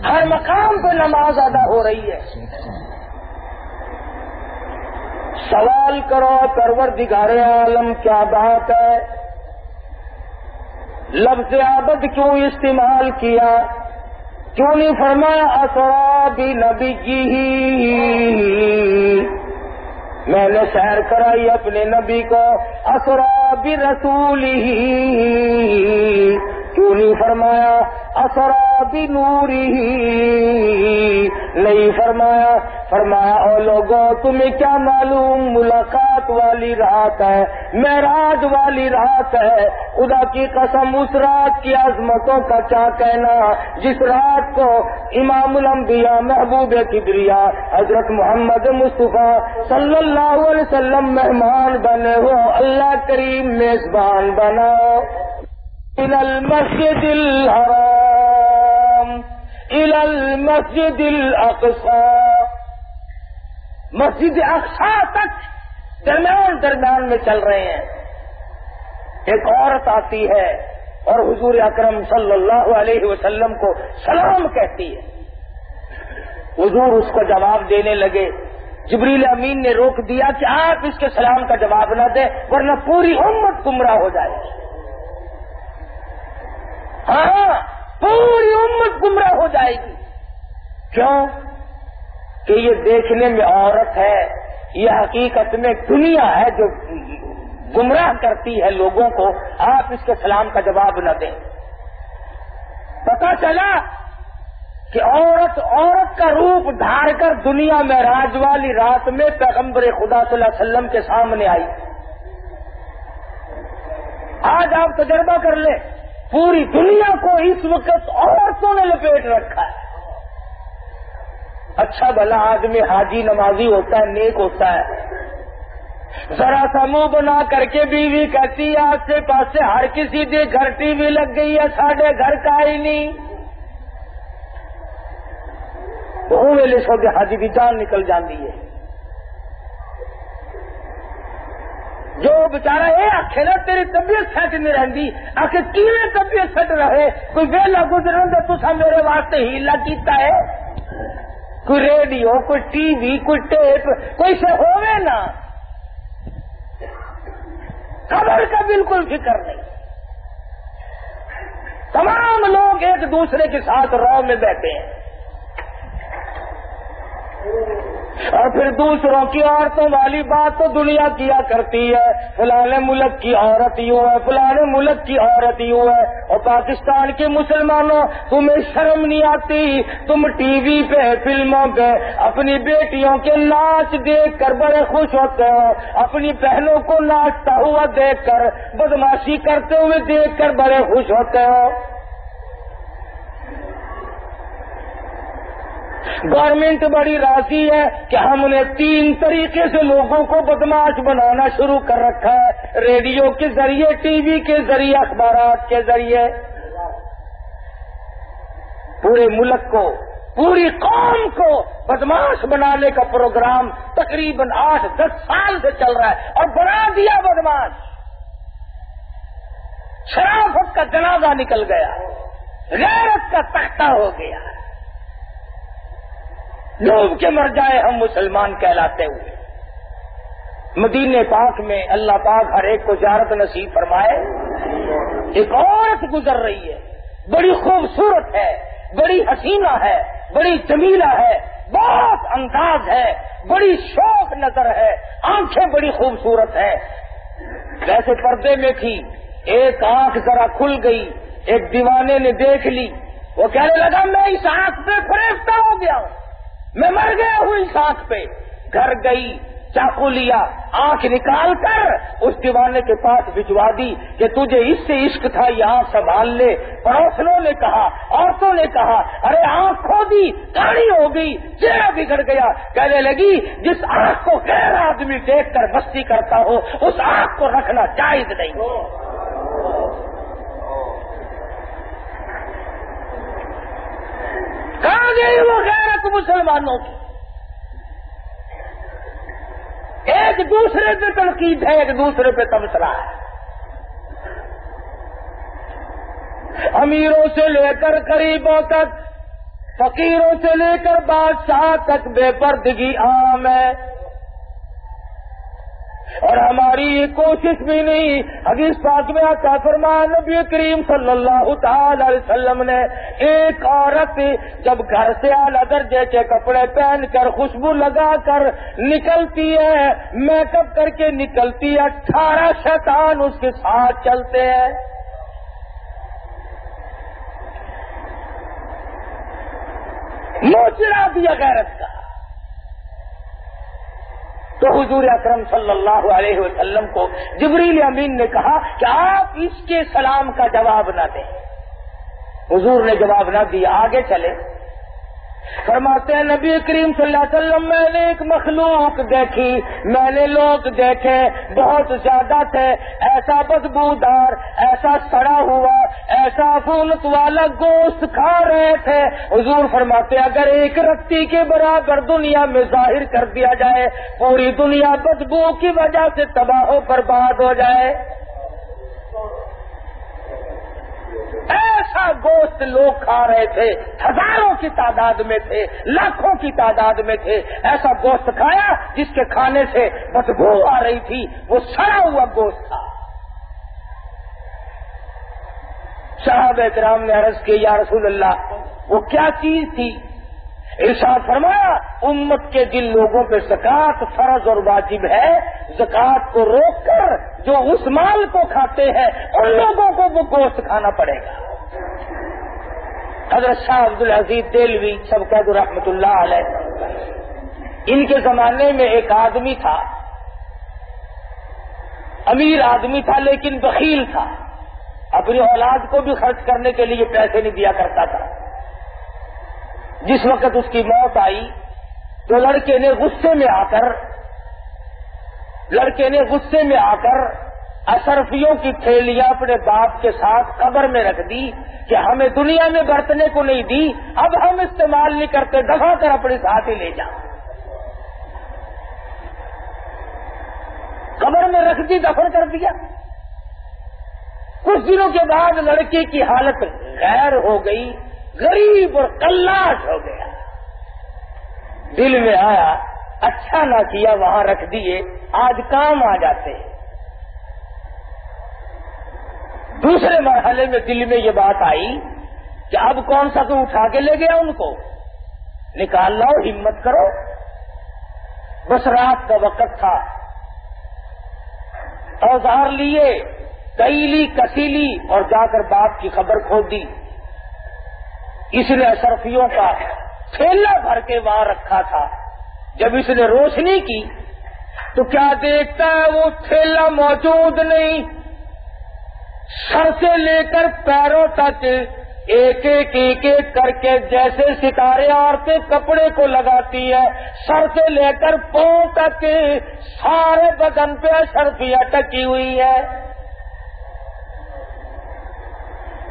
ہر مقام پہ نماز ادا ہو رہی ہے۔ سوال کرو کرور دگارے عالم، کیا بات ہے؟ لفظ عابد کیوں استعمال کیا؟ کیوں نہیں فرمایا؟ اصرا بھی نبی جی میں نے سیر کرائی اپنے نبی کو اصرا بھی رسول ہی۔ کیوں نہیں فرمایا، اثرا بھی نوری نہیں فرمایا فرمایا، او لوگوں، تمہیں کیا معلوم؟ ملاقات والی رات ہے، معراج والی رات ہے۔ خدا کی قسم، اس رات کی عظمتوں کا کیا کہنا؟ جس رات کو امام الانبیاء محبوب کبریا، حضرت محمد مصطفیٰ صلی اللہ علیہ وسلم مہمان بنے ہو، اللہ کریم میزبان بناؤ إلى المسجد الحرام، إلى المسجد الأقصى. مسجد اقصا تک درمیان درمیان میں چل رہے ہیں۔ ایک عورت آتی ہے اور حضور اکرم صلی اللہ علیہ وسلم کو سلام کہتی ہے۔ حضور اس کو جواب دینے لگے۔ جبریل امین نے روک دیا کہ آپ اس کے سلام کا جواب نہ دیں، ورنہ پوری امت گمراہ ہو جائے گی۔ ہاں پوری امت گمراہ ہو جائے گی۔ کیوں؟ کہ یہ دیکھنے میں عورت ہے، یہ حقیقت میں دنیا ہے جو گمراہ کرتی ہے لوگوں کو۔ آپ اس کے سلام کا جواب نہ دیں۔ پتا چلا کہ عورت عورت کا روپ دھار کر دنیا میں راج والی رات میں پیغمبر خدا صلی اللہ علیہ وسلم کے سامنے آئی۔ آج آپ تجربہ کر لیں۔ پوری دنیا کو اس وقت عورتوں نے لپیٹ رکھا ہے۔ اچھا بھلا آدمی حاجی نمازی ہوتا ہے، نیک ہوتا ہے۔ ذرا سا منہ بنا کر کے بیوی کہتی ہے، آج سے پاس سے ہر کسی کے گھر ٹی وی لگ گئی ہے، ساڑھے گھر کا ہی نہیں۔ وہ ویلے سو کے حاجی بھی جان نکل جاتی ہے۔ جو بچارا یہ آخے نا، تیری طبیعت سیٹ نہیں رہتی آخر کیویں طبیعت سیٹ رہے؟ کوئی ویلا گزر تو میرے واسطے ہیلا کیتا ہے؟ کوئی ریڈیو، کوئی ٹی وی، کوئی ٹیپ، کوئی سے ہوئے نا؟ خبر کا بالکل فکر نہیں۔ تمام لوگ ایک دوسرے کے ساتھ رو میں بیٹھے ہیں۔ اور پھر دوسروں کی عورتوں والی بات تو دنیا کیا کرتی ہے؟ فلاں ملک کی عورت یوں ہے فلاں ملک کی عورت یوں ہے۔ اور پاکستان کے مسلمانوں، تمہیں شرم نہیں آتی؟ تم ٹی وی پہ، فلموں پہ اپنی بیٹیوں کے ناچ دیکھ کر بڑے خوش ہوتے ہو۔ اپنی بہنوں کو ناچتا ہوا دیکھ کر، بدماشی کرتے ہوئے دیکھ کر بڑے خوش ہوتے ہو۔ گورنمنٹ بڑی راضی ہے کہ ہم نے تین طریقے سے لوگوں کو بدماش بنانا شروع کر رکھا ہے۔ ریڈیو کے ذریعے، ٹی وی کے ذریعے، اخبارات کے ذریعے۔ پورے ملک کو، پوری قوم کو بدماش بنانے کا پروگرام تقریباً آٹھ، دس سال سے چل رہا ہے اور بنا دیا بدماش۔ شرافت کا جنازہ نکل گیا، غیرت کا تختہ ہو گیا۔ ڈوب کے مر جائے ہم مسلمان کہلاتے ہوئے۔ مدینے پاک میں اللہ پاک ہر ایک کو زیارت نصیب فرمائے۔ ایک عورت گزر رہی ہے۔ بڑی خوبصورت ہے۔ بڑی حسینہ ہے۔ بڑی جمیلہ ہے۔ بہت انداز ہے۔ بڑی شوق نظر ہے۔ آنکھیں بڑی خوبصورت ہے ویسے پردے میں تھی۔ ایک آنکھ ذرا کھل گئی۔ ایک دیوانے نے دیکھ لی۔ وہ کہنے لگا، میں اس آنکھ پہ فریفتہ ہو گیا ہوں۔ میں مر گیا ہوں اس آنکھ پہ۔ گھر گئی، چاقو لیا، آنکھ نکال کر اس دیوانے کے پاس بھجوا دی کہ تجھے اس سے عشق تھا یہ آنکھ سنبھال لے۔ پڑوسنوں نے کہا، عورتوں نے کہا، ارے آنکھ کھو دی، کاڑی ہو گئی، چہرہ بگڑ گیا۔ کہنے لگی، جس آنکھ کو غیر آدمی دیکھ کر مستی کرتا ہو، اس آنکھ کو رکھنا جائز نہیں۔ ہو کہاں گئی وہ غیرت مسلمانوں کی۔ ایک دوسرے پہ تنقید ہے، ایک دوسرے پہ تبصرہ ہے۔ امیروں سے لے کر غریبوں تک، فقیروں سے لے کر بادشاہ تک بے پردگی عام ہے۔ اور ہماری یہ کوشش بھی نہیں۔ حدیث پاک میں آتا فرمان نبی کریم صلی اللہ تعالی علیہ وسلم نے ایک عورت جب گھر سے اعلی درجے کے کپڑے پہن کر خوشبو لگا کر نکلتی ہے، میک اپ کر کے نکلتی ہے اٹھارہ شیطان اس کے ساتھ چلتے ہیں۔ موچرا دیا غیرت کا۔ تو حضور اکرم صلی اللہ علیہ وسلم کو جبریل امین نے کہا کہ آپ اس کے سلام کا جواب نہ دیں۔ حضور نے جواب نہ دیا، آگے چلے۔ فرماتے ہیں، نبی کریم صلی اللہ علیہ وسلم، میں نے ایک مخلوق دیکھی، میں نے لوگ دیکھے، بہت زیادہ تھے، ایسا بدبودار، ایسا سڑا ہوا، ایسا فونت والا گوشت کھا رہے تھے۔ حضور فرماتے اگر ایک رتی کے برابر دنیا میں ظاہر کر دیا جائے، پوری دنیا بدبو کی وجہ سے تباہ و برباد ہو جائے۔ گوشت لوگ کھا رہے تھے، ہزاروں کی تعداد میں تھے، لاکھوں کی تعداد میں تھے۔ ایسا گوشت کھایا جس کے کھانے سے بدبو آ رہی تھی، وہ سڑا ہوا گوشت تھا۔ صاحب کرام نے عرض کی، یا رسول اللہ، وہ کیا چیز تھی؟ ارشاد فرمایا، امت کے جن لوگوں پہ زکات فرض اور واجب ہے۔ زکات کو روک کر جو اس مال کو کھاتے ہیں، ان لوگوں کو وہ گوشت کھانا پڑے گا۔ حضرت شاہ عبد العزیز تیلوی سب رحمت اللہ علیہ۔ ان کے زمانے میں ایک آدمی تھا، امیر آدمی تھا لیکن بخیل تھا۔ اپنی اولاد کو بھی خرچ کرنے کے لیے پیسے نہیں دیا کرتا تھا۔ جس وقت اس کی موت آئی، تو لڑکے نے غصے میں آ کر، لڑکے نے غصے میں آ کر اشرفیوں کی تھیلیاں اپنے باپ کے ساتھ قبر میں رکھ دی کہ ہمیں دنیا میں برتنے کو نہیں دی، اب ہم استعمال نہیں کرتے دفا کر اپنے ساتھ ہی لے جا۔ قبر میں رکھ دی، دفن کر دیا۔ کچھ دنوں کے بعد لڑکے کی حالت غیر ہو گئی، غریب اور کلاش ہو گیا۔ دل میں آیا اچھا نہ کیا، وہاں رکھ دیے، آج کام آ جاتے۔ ہیں دوسرے مرحلے میں دل میں یہ بات آئی کہ اب کون سا تو اٹھا کے لے گیا ان کو؟ نکال لاؤ ہمت کرو۔ بس رات کا وقت تھا۔ اوزار لیے، کئی لی اور جا کر باپ کی خبر کھو دی۔ اس نے اشرفیوں کا تھیلا بھر کے وہاں رکھا تھا۔ جب اس نے روشنی کی تو کیا دیکھتا ہے وہ تھیلا موجود نہیں؟ سر سے لے کر پیروں تک، ایک ایک ایک ایک کر کے جیسے ستارے عورتیں کپڑے کو لگاتی ہے سر سے لے کر پاؤں تک، سارے بدن پہ سرفیاں ٹکی ہوئی ہے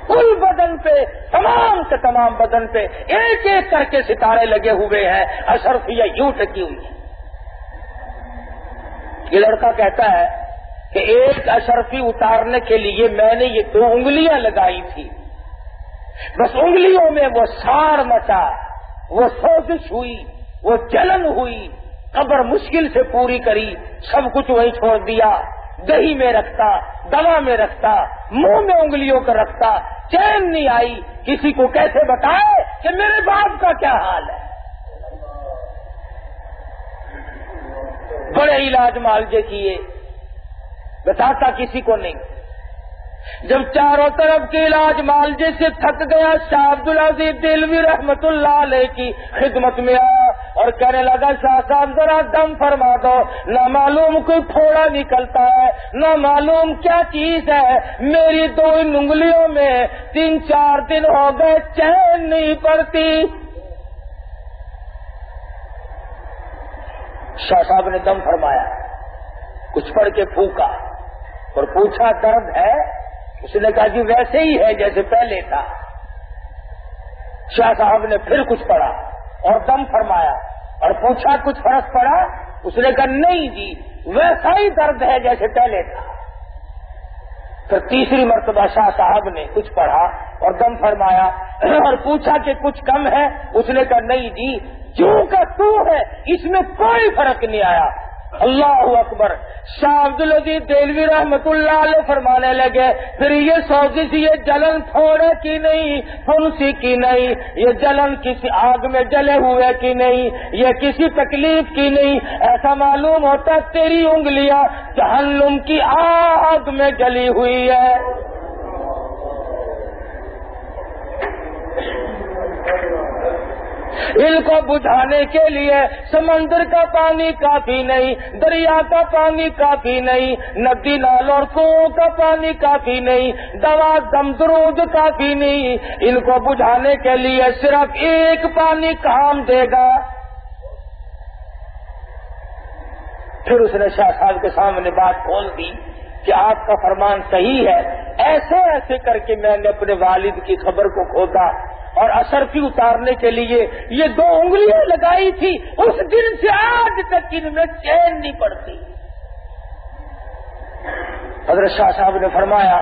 کل بدن پہ، تمام کے تمام بدن پہ ایک ایک کر کے ستارے لگے ہوئے ہیں اشرفیہ یوں ٹکی ہوئی ہے یہ لڑکا کہتا ہے کہ ایک اشرفی اتارنے کے لیے میں نے یہ دو انگلیاں لگائی تھی۔ بس انگلیوں میں وہ سار مچا، وہ سوزش ہوئی، وہ جلن ہوئی، قبر مشکل سے پوری کری، سب کچھ وہی چھوڑ دیا۔ دہی میں رکھتا، دوا میں رکھتا، منہ میں انگلیوں کا رکھتا، چین نہیں آئی۔ کسی کو کیسے بتائے کہ میرے باپ کا کیا حال ہے؟ بڑے علاج معالجے کیے۔ بتاتا کسی کو نہیں۔ جب چاروں طرف کے علاج مالجے سے تھک گیا، شاہ عبد العزیز دلوی رحمت اللہ علیہ کی خدمت میں آیا اور کہنے لگا، شاہ صاحب ذرا دم فرما دو، نہ معلوم کوئی تھوڑا نکلتا ہے، نہ معلوم کیا چیز ہے۔ میری دو انگلیوں میں تین چار دن ہو گئے، چین نہیں پڑتی۔ شاہ صاحب نے دم فرمایا، کچھ پڑھ کے پھونکا۔ اور پوچھا درد ہے؟ اس نے کہا جی ویسے ہی ہے جیسے پہلے تھا۔ شاہ صاحب نے پھر کچھ پڑھا اور دم فرمایا اور پوچھا کچھ فرق پڑا اس نے کہا نہیں جی ویسا ہی درد ہے جیسے پہلے تھا۔ پھر تیسری مرتبہ شاہ صاحب نے کچھ پڑھا اور دم فرمایا اور پوچھا کہ کچھ کم ہے؟ اس نے کہا نہیں جی جو کا تو ہے، اس میں کوئی فرق نہیں آیا۔ اللہ اکبر۔ شاہ عبد العزیز دلوی رحمت اللہ علیہ فرمانے لگے، پھر یہ سوزش یہ جلن تھوڑے کی نہیں؟ پھنسی کی نہیں؟ یہ جلن کسی آگ میں جلے ہوئے کی نہیں؟ یہ کسی تکلیف کی نہیں؟ ایسا معلوم ہوتا تیری انگلیاں جہنم کی آگ میں جلی ہوئی ہے۔ ان کو بجھانے کے لیے سمندر کا پانی کافی نہیں، دریا کا پانی کافی نہیں، ندی نالوں اور کنو کا پانی کافی نہیں، دوا دمدرود کافی نہیں۔ ان کو بجھانے کے لیے صرف ایک پانی کام دے گا۔ پھر اس نے شاہ صاحب کے سامنے بات کھول دی کہ آپ کا فرمان صحیح ہے۔ ایسے ایسے کر کے میں نے اپنے والد کی خبر کو کھودا اور اثر کی اتارنے کے لیے یہ دو انگلیاں لگائی تھی، اس دن سے آج تک ان میں چین نہیں پڑتی۔ حضرت شاہ صاحب نے فرمایا،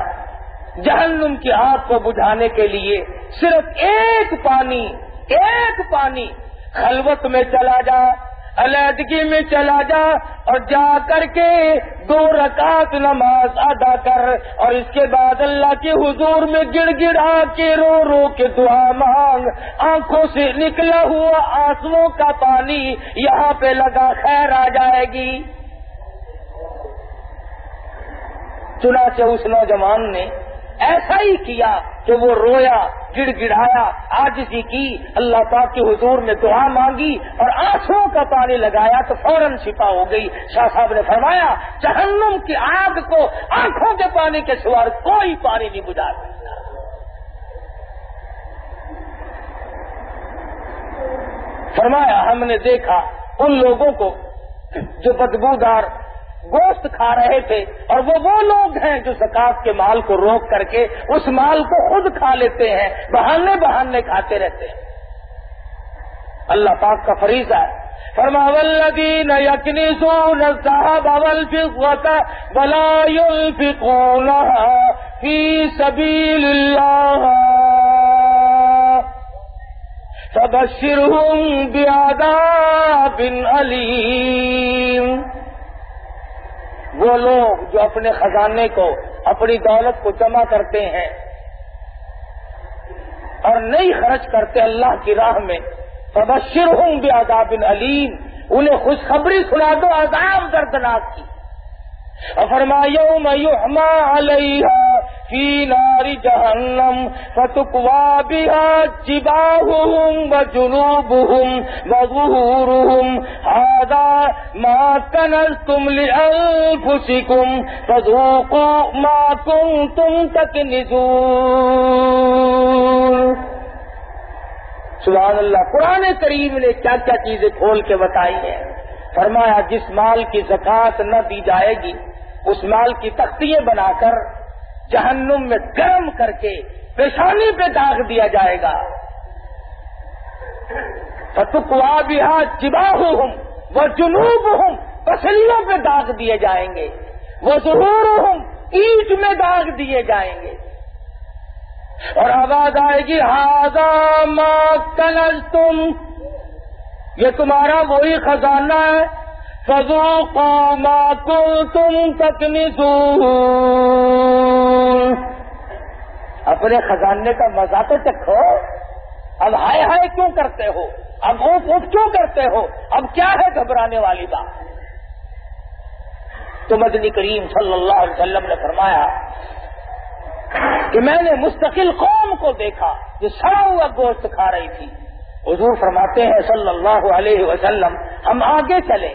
جہنم کی آگ کو بجھانے کے لیے صرف ایک پانی ایک پانی خلوت میں چلا جا علیحدگی میں چلا جا اور جا کر کے دو رکعت نماز ادا کر اور اس کے بعد اللہ کے حضور میں گڑ گڑا کے رو رو کے دعا مانگ۔ آنکھوں سے نکلا ہوا آنسو کا پانی یہاں پہ لگا خیر آ جائے گی۔ چنانچہ اس نوجوان نے ایسا ہی کیا کہ وہ رویا گڑ گڑایا آج جی کی اللہ پاک کے حضور میں دعا مانگی اور آنسو کا پانی لگایا تو فوراً چھپا ہو گئی۔ شاہ صاحب نے فرمایا، جہنم کی آگ کو آنکھوں کے پانی کے سوار کوئی پانی نہیں بجھا سکتا۔ فرمایا، ہم نے دیکھا ان لوگوں کو جو بدبودار گوشت کھا رہے تھے اور وہ وہ لوگ ہیں جو زکات کے مال کو روک کر کے اس مال کو خود کھا لیتے ہیں، بہانے بہانے کھاتے رہتے ہیں۔ اللہ پاک کا فریضہ ہے۔ فرما ولدین یقنی سون صاحب اول فکوتا بلا فکون فی سبیل اللہ تبشر ہوں بیادا بن علیم وہ لوگ جو اپنے خزانے کو، اپنی دولت کو جمع کرتے ہیں اور نہیں خرچ کرتے اللہ کی راہ میں تبشر ہوں بے عذاب علیم۔ انہیں خوشخبری سنا دو، عذاب دردناک کی۔ فرما یوم یحما علیہا فی نار جہنم، فتقوا بها جباہهم وجنوبهم وظہورهم هذا ما کنزتم لأنفسكم فذوقوا ما كنتم تکنزون. سبحان اللہ، قرآن کریم نے کیا کیا چیزیں کھول کے بتائی ہیں؟ فرمایا، جس مال کی زکات نہ دی جائے گی، اس مال کی تختیاں بنا کر جہنم میں گرم کر کے پیشانی پہ داغ دیا جائے گا۔ فتکوا بہا جباہ ہوں وہ جنوب ہوں پسلیوں پہ داغ دیے جائیں گے۔ وہ ظہور ہوں اینٹ میں داغ دیے جائیں گے۔ اور آواز آئے گی ہاضا کنل تم یہ تمہارا وہی خزانہ ہے۔ فضو قوما کل تم تکنی اپنے خزانے کا مزہ تو چکھو۔ اب ہائے ہائے کیوں کرتے ہو؟ اب اوپ اوپ کیوں کرتے ہو؟ اب کیا ہے گھبرانے والی بات؟ تو مدنی کریم صلی اللہ علیہ وسلم نے فرمایا کہ میں نے مستقل قوم کو دیکھا جو سڑا ہوا گوشت کھا رہی تھی۔ حضور فرماتے ہیں صلی اللہ علیہ وسلم، ہم آگے چلے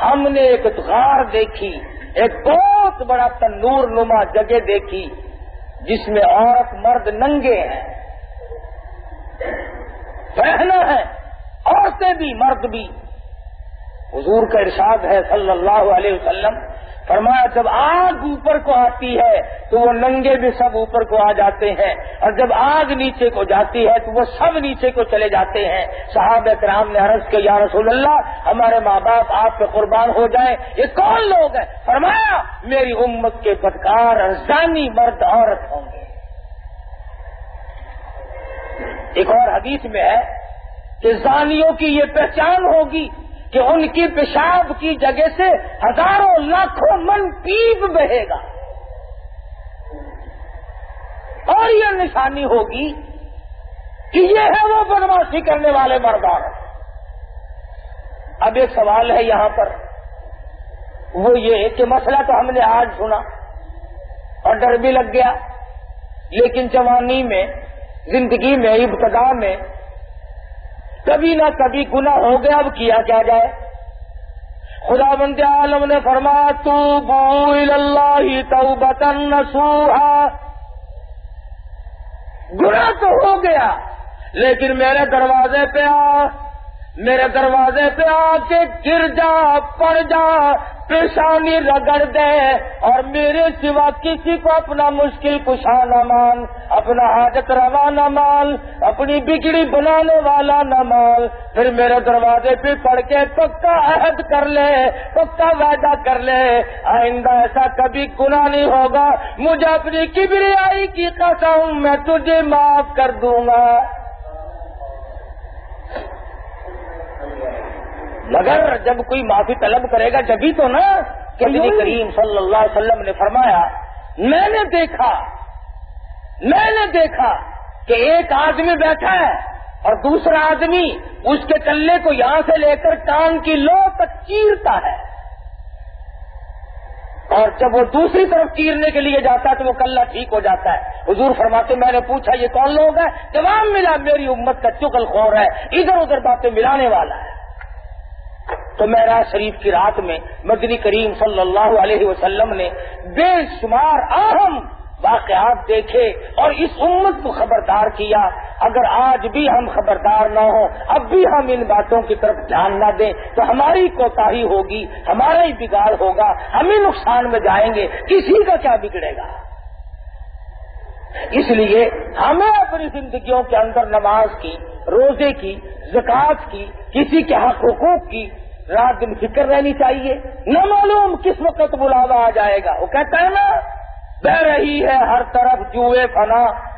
ہم نے ایک غار دیکھی، ایک بہت بڑا تندور نما جگہ دیکھی، جس میں عورت مرد ننگے ہیں بہنا ہے عورتیں بھی، مرد بھی۔ حضور کا ارشاد ہے صلی اللہ علیہ وسلم فرمایا جب آگ اوپر کو آتی ہے تو وہ ننگے بھی سب اوپر کو آ جاتے ہیں اور جب آگ نیچے کو جاتی ہے تو وہ سب نیچے کو چلے جاتے ہیں۔ صحاب اکرام نے عرض کے یا رسول اللہ، ہمارے ماں باپ آپ پہ قربان ہو جائیں۔ یہ کون لوگ ہیں؟ فرمایا، میری امت کے بدکار زانی مرد عورت ہوں گے۔ ایک اور حدیث میں ہے کہ زانیوں کی یہ پہچان ہوگی کہ ان کی پیشاب کی جگہ سے ہزاروں لاکھوں من پیپ بہے گا۔ اور یہ نشانی ہوگی کہ یہ ہے وہ بدماشی کرنے والے مردان اب ایک سوال ہے یہاں پر۔ وہ یہ کہ مسئلہ تو ہم نے آج سنا اور ڈر بھی لگ گیا، لیکن جوانی میں، زندگی میں، ابتدا میں کبھی نہ کبھی گنا ہو گیا، اب کیا کیا جائے؟ خدا بند عالم نے فرمایا تو بول اللہ تو بتن گنا تو ہو گیا، لیکن میرے دروازے پہ آ، میرے دروازے پہ آ کے گر جا، پڑ جا پیشانی رگڑ دے اور میرے سوا کسی کو اپنا مشکل کشا نہ مان، اپنا حاجت روا نہ مان، اپنی بگڑی بنانے والا نہ مان۔ پھر میرے دروازے پہ پڑھ کے پکا عہد کر لے، پکا وعدہ کر لے۔ آئندہ ایسا کبھی گناہ نہیں ہوگا، مجھے اپنی کبریائی کی قسم میں تجھے معاف کر دوں گا۔ مگر جب کوئی معافی طلب کرے گا جبھی تو نا کہ نبی کریم صلی اللہ علیہ وسلم نے فرمایا میں نے دیکھا میں نے دیکھا کہ ایک آدمی بیٹھا ہے اور دوسرا آدمی اس کے کلے کو یہاں سے لے کر کان کی لو تک چیرتا ہے۔ اور جب وہ دوسری طرف چیرنے کے لیے جاتا ہے تو وہ کلّا ٹھیک ہو جاتا ہے۔ حضور فرماتے میں نے پوچھا یہ کون لوگ ہیں؟ جواب ملا میری امت کا چکل خور ہے ادھر ادھر باتیں ملانے والا ہے۔ تو میرا شریف کی رات میں مدنی کریم صلی اللہ علیہ وسلم نے بے شمار اہم واقعات دیکھے اور اس امت کو خبردار کیا۔ اگر آج بھی ہم خبردار نہ ہوں، اب بھی ہم ان باتوں کی طرف دھیان نہ دیں، تو ہماری کوتاہی ہوگی، ہمارا ہی بگاڑ ہوگا، ہم ہی نقصان میں جائیں گے، کسی کا کیا بگڑے گا؟ اس لیے ہمیں اپنی زندگیوں کے اندر نماز کی، روزے کی زکات کی، کسی کے حق حقوق کی رات دن فکر رہنی چاہیے۔ نہ معلوم کس وقت بلاوا آ جائے گا۔ وہ کہتا ہے نا، بہ رہی ہے ہر طرف جوئے فنا۔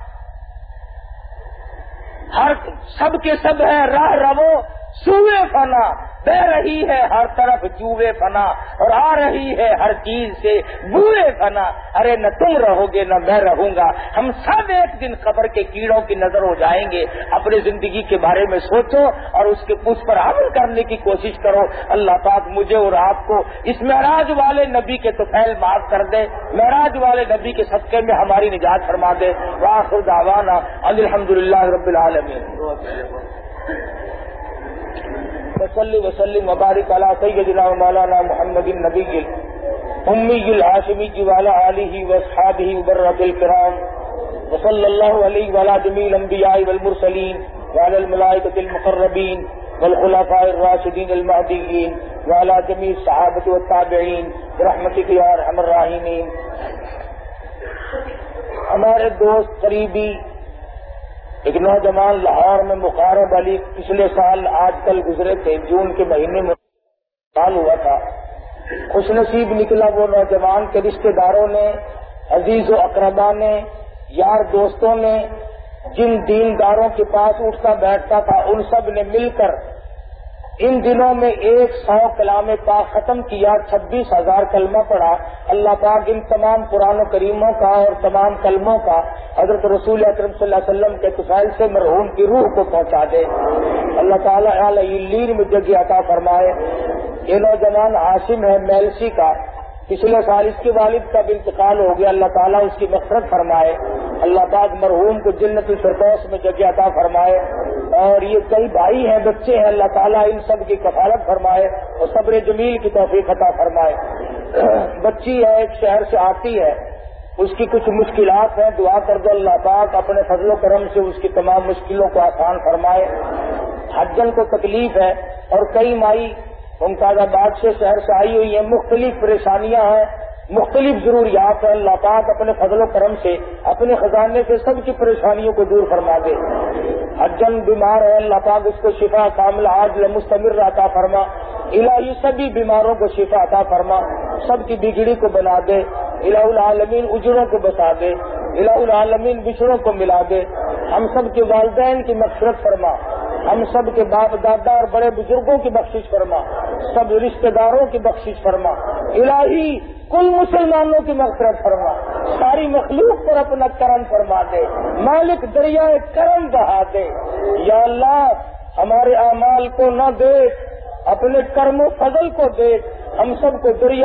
ہر سب کے سب ہے، راہ رو سوئے فنا بہ رہی ہے ہر طرف چوبے فنا اور آ رہی ہے ہر چیز سے بوئے فنا ارے، نہ تم رہو گے، نہ میں رہوں گا۔ ہم سب ایک دن قبر کے کیڑوں کی نظر ہو جائیں گے۔ اپنی زندگی کے بارے میں سوچو اور اس کے اس پر عمل کرنے کی کوشش کرو۔ اللہ پاک مجھے اور آپ کو اس معراج والے نبی کے تو پھیل معاف کر دے۔ معراج والے نبی کے صدقے میں ہماری نجات فرما دے۔ واخر دعوانا الحمد للہ رب العالمین۔ وسلی وسلم مبارک علی سیدنا و مولانا محمد النبی امی الحاشمی والا علیہ وصحابہ برۃ الکرام وصلی اللہ علیہ ولا جمیع الانبیاء والمرسلین وعلى الملائکۃ المقربین والخلفاء الراشدین المهدیین وعلى جمیع الصحابہ والتابعین برحمتک یا ارحم الراحمین ہمارے دوست قریبی ایک نوجوان لاہور میں مقارب علی پچھلے سال آج کل گزرے تھے، جون کے مہینے میں سال ہوا تھا۔ خوش نصیب نکلا وہ نوجوان کے رشتے داروں نے، عزیز و اقربا نے، یار دوستوں نے، جن دینداروں کے پاس اٹھتا بیٹھتا تھا، ان سب نے مل کر ان دنوں میں ایک سو کلام پاک ختم کیا، چھبیس ہزار کلمہ پڑھا۔ اللہ پاک ان تمام قرآن و کریموں کا اور تمام کلموں کا حضرت رسول اکرم صلی اللہ علیہ وسلم کے کسائل سے مرحوم کی روح کو پہنچا دے۔ اللہ تعالیٰ علیہ میں جگہ عطا فرمائے۔ یہ نوجوان عاصم ہے میلسی کا۔ پچھلے سال اس کے والد کا بھی انتقال ہو گیا، اللہ تعالیٰ اس کی نفرت فرمائے۔ اللہ پاک مرحوم کو جنت الفردوس میں جگہ عطا فرمائے۔ اور یہ کئی بھائی ہیں، بچے ہیں، اللہ تعالیٰ ان سب کی کفالت فرمائے اور صبر جمیل کی توفیق عطا فرمائے۔ بچی ہے، ایک شہر سے آتی ہے۔ اس کی کچھ مشکلات ہیں، دعا کر دو اللہ پاک، اپنے فضل و کرم سے اس کی تمام مشکلوں کو آسان فرمائے۔ حجن کو تکلیف ہے اور کئی مائی ممتاز آباد سے شہر سے آئی ہوئی ہیں مختلف پریشانیاں ہیں۔ مختلف ضروریات ہیں، اللہ پاک اپنے فضل و کرم سے، اپنے خزانے سے سب کی پریشانیوں کو دور فرما دے۔ حجن بیمار ہے، اللہ پاک اس کو شفا کامل آج مستمر رہتا فرما۔ الہی سبھی بیماروں کو شفا عطا فرما۔ سب کی بگڑی کو بنا دے۔ الہ العالمین اجڑوں کو بتا دے۔ الہ العالمین بچڑوں کو ملا دے۔ ہم سب کے والدین کی مقصرت فرما۔ ہم سب کے باپ دادا اور بڑے بزرگوں کی بخشش فرما۔ سب رشتہ داروں کی بخشش فرما۔ الہی کل مسلمانوں کی مغفرت فرما ساری مخلوق پر اپنا کرم فرما دے، مالک دریائے کرم بہا دے۔ یا اللہ، ہمارے اعمال کو نہ دیکھ، اپنے کرم و فضل کو دیکھ، ہم سب کو دریا